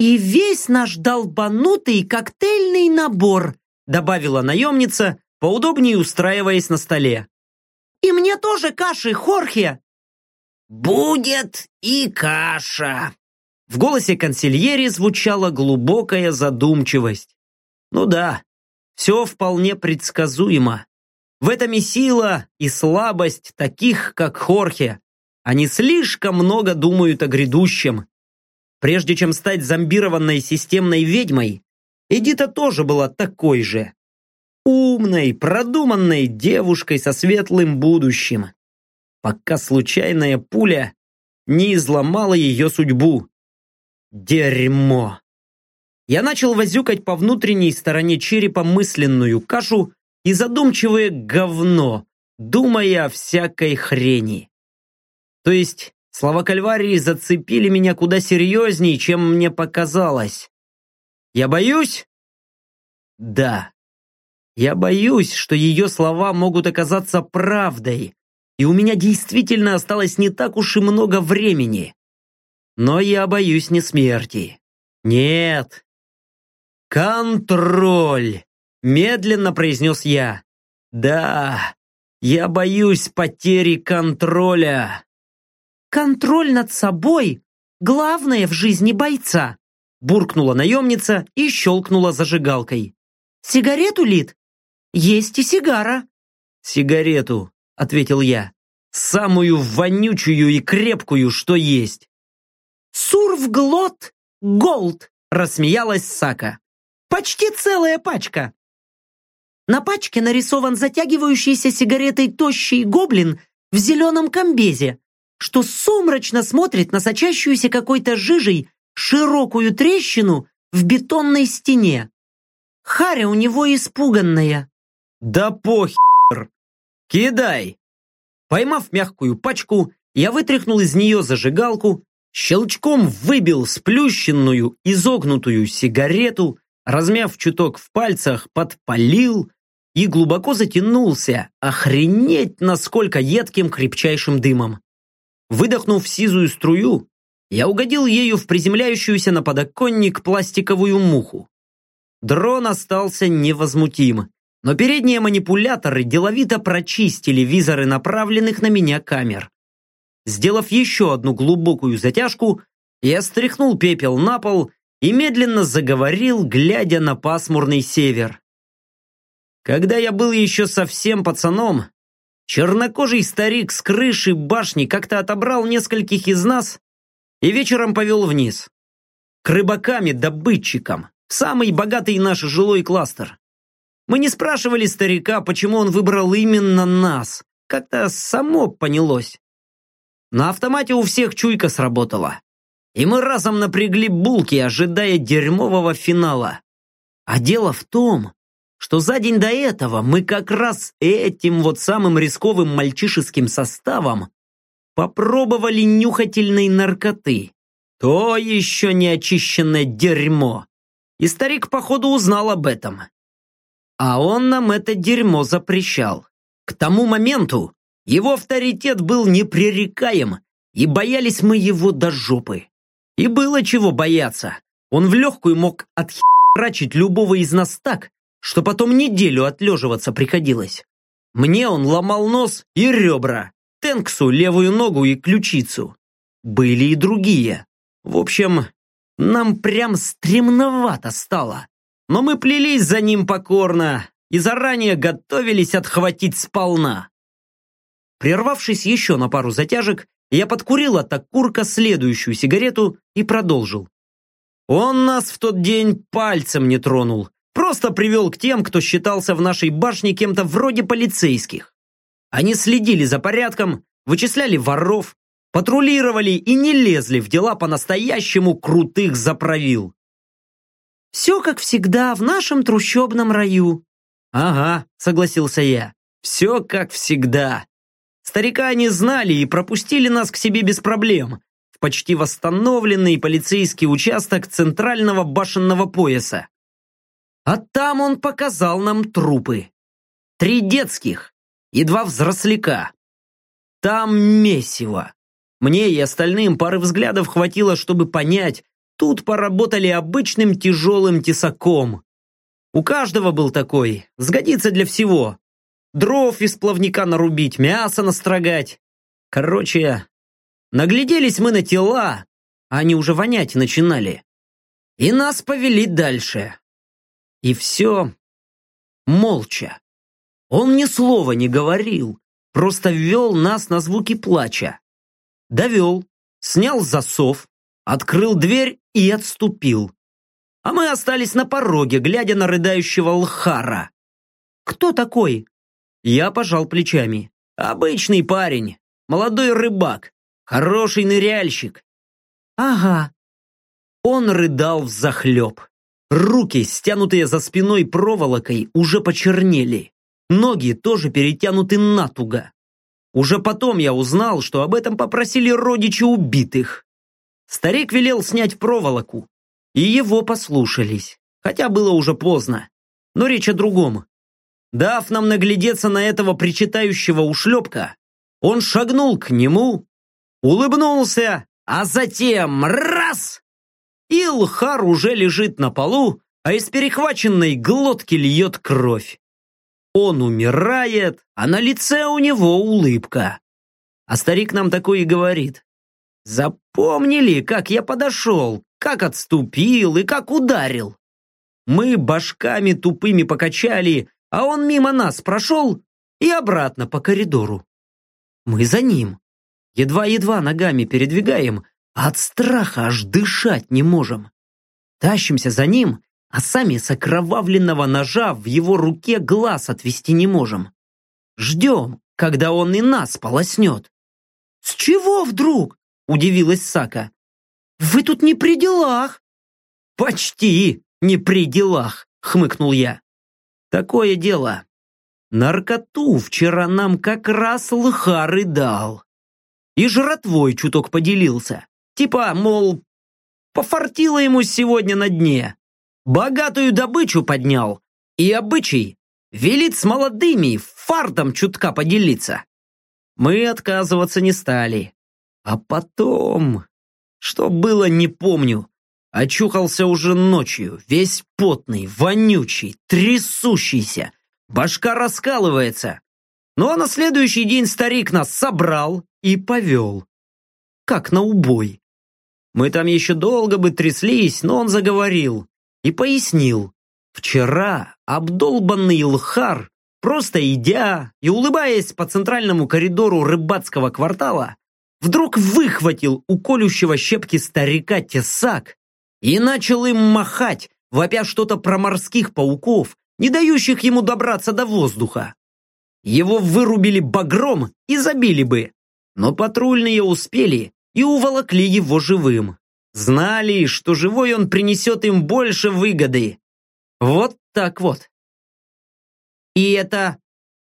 «И весь наш долбанутый коктейльный набор», добавила наемница, поудобнее устраиваясь на столе. «И мне тоже каши, Хорхе!» «Будет и каша!» В голосе консильери звучала глубокая задумчивость. «Ну да, все вполне предсказуемо. В этом и сила, и слабость таких, как Хорхе. Они слишком много думают о грядущем. Прежде чем стать зомбированной системной ведьмой, Эдита тоже была такой же. Умной, продуманной девушкой со светлым будущим. Пока случайная пуля не изломала ее судьбу. Дерьмо. Я начал возюкать по внутренней стороне черепа мысленную кашу, и задумчивое говно, думая о всякой хрени. То есть слова Кальварии зацепили меня куда серьезнее, чем мне показалось. Я боюсь? Да. Я боюсь, что ее слова могут оказаться правдой, и у меня действительно осталось не так уж и много времени. Но я боюсь не смерти. Нет. Контроль. Медленно произнес я. Да, я боюсь потери контроля. Контроль над собой – главное в жизни бойца. Буркнула наемница и щелкнула зажигалкой. Сигарету, Лид? Есть и сигара. Сигарету, ответил я. Самую вонючую и крепкую, что есть. Сурвглот Голд, рассмеялась Сака. Почти целая пачка. На пачке нарисован затягивающийся сигаретой тощий гоблин в зеленом комбезе, что сумрачно смотрит на сочащуюся какой-то жижей широкую трещину в бетонной стене. Харя у него испуганная. «Да похер! Кидай!» Поймав мягкую пачку, я вытряхнул из нее зажигалку, щелчком выбил сплющенную, изогнутую сигарету, размяв чуток в пальцах, подпалил и глубоко затянулся, охренеть насколько едким крепчайшим дымом. Выдохнув сизую струю, я угодил ею в приземляющуюся на подоконник пластиковую муху. Дрон остался невозмутим, но передние манипуляторы деловито прочистили визоры направленных на меня камер. Сделав еще одну глубокую затяжку, я стряхнул пепел на пол и медленно заговорил, глядя на пасмурный север. Когда я был еще совсем пацаном, чернокожий старик с крыши башни как-то отобрал нескольких из нас и вечером повел вниз. К рыбакам-добытчикам, самый богатый наш жилой кластер. Мы не спрашивали старика, почему он выбрал именно нас. Как-то само понялось. На автомате у всех чуйка сработала. И мы разом напрягли булки, ожидая дерьмового финала. А дело в том, что за день до этого мы как раз этим вот самым рисковым мальчишеским составом попробовали нюхательной наркоты. То еще не очищенное дерьмо. И старик, походу, узнал об этом. А он нам это дерьмо запрещал. К тому моменту его авторитет был непререкаем, и боялись мы его до жопы. И было чего бояться. Он в легкую мог отхерачить любого из нас так, что потом неделю отлеживаться приходилось. Мне он ломал нос и ребра, Тенксу левую ногу и ключицу. Были и другие. В общем, нам прям стремновато стало. Но мы плелись за ним покорно и заранее готовились отхватить сполна. Прервавшись еще на пару затяжек, я подкурил от окурка следующую сигарету и продолжил. Он нас в тот день пальцем не тронул, просто привел к тем, кто считался в нашей башне кем-то вроде полицейских. Они следили за порядком, вычисляли воров, патрулировали и не лезли в дела по-настоящему крутых заправил. «Все как всегда в нашем трущобном раю». «Ага», — согласился я, — «все как всегда». Старика они знали и пропустили нас к себе без проблем в почти восстановленный полицейский участок центрального башенного пояса. А там он показал нам трупы. Три детских, и два взросляка. Там месиво. Мне и остальным пары взглядов хватило, чтобы понять, тут поработали обычным тяжелым тесаком. У каждого был такой, сгодится для всего. Дров из плавника нарубить, мясо настрогать. Короче, нагляделись мы на тела, а они уже вонять начинали. И нас повели дальше. И все молча. Он ни слова не говорил, просто ввел нас на звуки плача. Довел, снял засов, открыл дверь и отступил. А мы остались на пороге, глядя на рыдающего лхара. «Кто такой?» Я пожал плечами. «Обычный парень, молодой рыбак, хороший ныряльщик». «Ага». Он рыдал в захлеб. Руки, стянутые за спиной проволокой, уже почернели. Ноги тоже перетянуты натуго. Уже потом я узнал, что об этом попросили родичи убитых. Старик велел снять проволоку, и его послушались, хотя было уже поздно. Но речь о другом. Дав нам наглядеться на этого причитающего ушлепка, он шагнул к нему, улыбнулся, а затем раз! Илхар уже лежит на полу, а из перехваченной глотки льет кровь. Он умирает, а на лице у него улыбка. А старик нам такое и говорит. Запомнили, как я подошел, как отступил и как ударил? Мы башками тупыми покачали, а он мимо нас прошел и обратно по коридору. Мы за ним. Едва-едва ногами передвигаем, а от страха аж дышать не можем. Тащимся за ним а сами с окровавленного ножа в его руке глаз отвести не можем. Ждем, когда он и нас полоснет. «С чего вдруг?» – удивилась Сака. «Вы тут не при делах!» «Почти не при делах!» – хмыкнул я. «Такое дело. Наркоту вчера нам как раз лыхары дал. И жратвой чуток поделился. Типа, мол, пофартило ему сегодня на дне богатую добычу поднял, и обычай велит с молодыми фартом чутка поделиться. Мы отказываться не стали. А потом... Что было, не помню. Очухался уже ночью, весь потный, вонючий, трясущийся. Башка раскалывается. Ну а на следующий день старик нас собрал и повел. Как на убой. Мы там еще долго бы тряслись, но он заговорил и пояснил. Вчера обдолбанный лхар, просто идя и улыбаясь по центральному коридору рыбацкого квартала, вдруг выхватил у колющего щепки старика тесак и начал им махать, вопя что-то про морских пауков, не дающих ему добраться до воздуха. Его вырубили багром и забили бы, но патрульные успели и уволокли его живым. Знали, что живой он принесет им больше выгоды. Вот так вот. «И это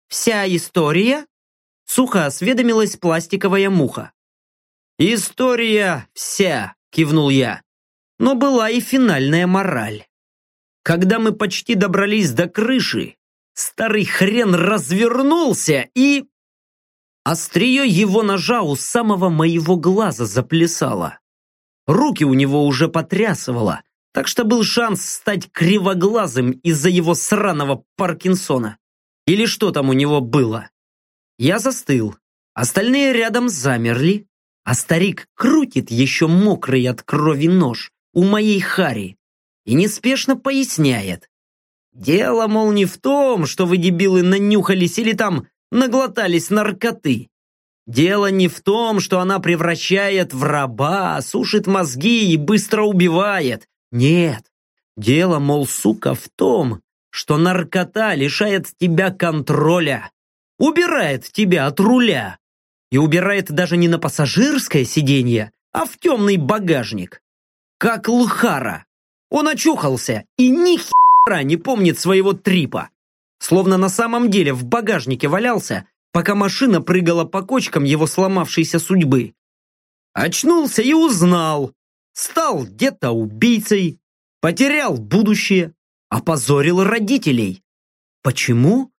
вся история?» Сухо осведомилась пластиковая муха. «История вся», — кивнул я. Но была и финальная мораль. Когда мы почти добрались до крыши, старый хрен развернулся и... Острие его ножа у самого моего глаза заплясало. Руки у него уже потрясывало, так что был шанс стать кривоглазым из-за его сраного Паркинсона. Или что там у него было. Я застыл. Остальные рядом замерли, а старик крутит еще мокрый от крови нож у моей Хари и неспешно поясняет. Дело, мол, не в том, что вы, дебилы, нанюхались или там наглотались наркоты. Дело не в том, что она превращает в раба, сушит мозги и быстро убивает. Нет. Дело, мол, сука, в том, что наркота лишает тебя контроля, убирает тебя от руля, и убирает даже не на пассажирское сиденье, а в темный багажник. Как Лхара. Он очухался и ни хера не помнит своего трипа. Словно на самом деле в багажнике валялся, пока машина прыгала по кочкам его сломавшейся судьбы. Очнулся и узнал. Стал где-то убийцей, потерял будущее, опозорил родителей. Почему?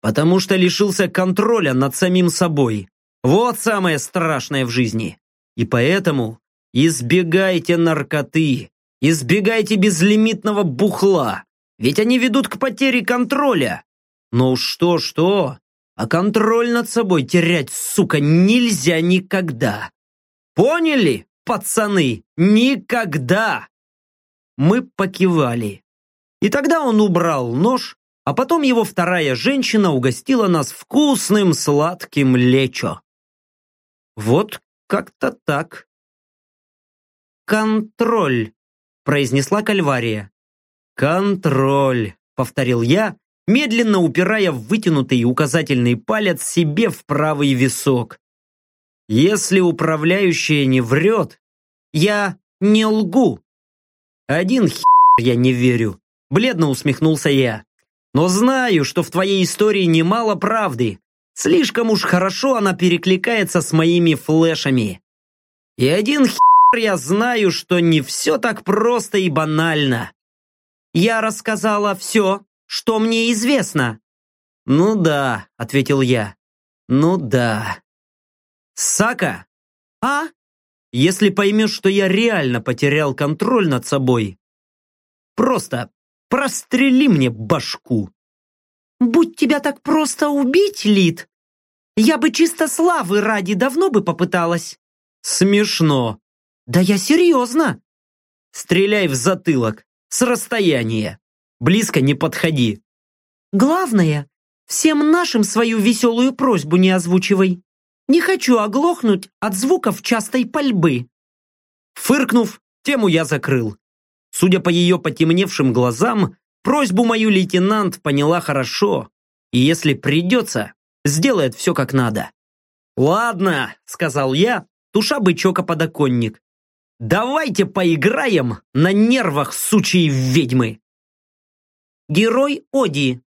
Потому что лишился контроля над самим собой. Вот самое страшное в жизни. И поэтому избегайте наркоты, избегайте безлимитного бухла, ведь они ведут к потере контроля. Но что-что, а контроль над собой терять, сука, нельзя никогда. Поняли, пацаны? Никогда! Мы покивали. И тогда он убрал нож, а потом его вторая женщина угостила нас вкусным сладким лечо. Вот как-то так. «Контроль», — произнесла Кальвария. «Контроль», — повторил я, медленно упирая в вытянутый указательный палец себе в правый висок. «Если управляющая не врет, я не лгу». «Один хер я не верю», — бледно усмехнулся я. «Но знаю, что в твоей истории немало правды. Слишком уж хорошо она перекликается с моими флешами. И один хер я знаю, что не все так просто и банально. Я рассказала все, что мне известно. Ну да, ответил я. Ну да. Сака? А? Если поймешь, что я реально потерял контроль над собой, просто прострели мне башку. Будь тебя так просто убить, Лид, я бы чисто славы ради давно бы попыталась. Смешно. Да я серьезно. Стреляй в затылок, с расстояния. Близко не подходи. Главное, всем нашим свою веселую просьбу не озвучивай. Не хочу оглохнуть от звуков частой пальбы. Фыркнув, тему я закрыл. Судя по ее потемневшим глазам, Просьбу мою лейтенант поняла хорошо, и если придется, сделает все как надо. «Ладно», — сказал я, туша бычок подоконник. «Давайте поиграем на нервах сучьей ведьмы!» «Герой Оди,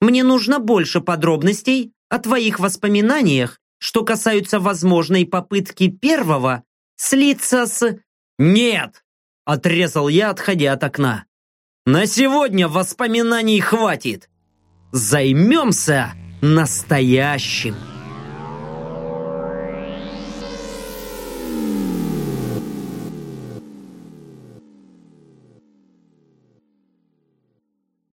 мне нужно больше подробностей о твоих воспоминаниях, что касаются возможной попытки первого слиться с...» «Нет!» — отрезал я, отходя от окна. На сегодня воспоминаний хватит. Займемся настоящим.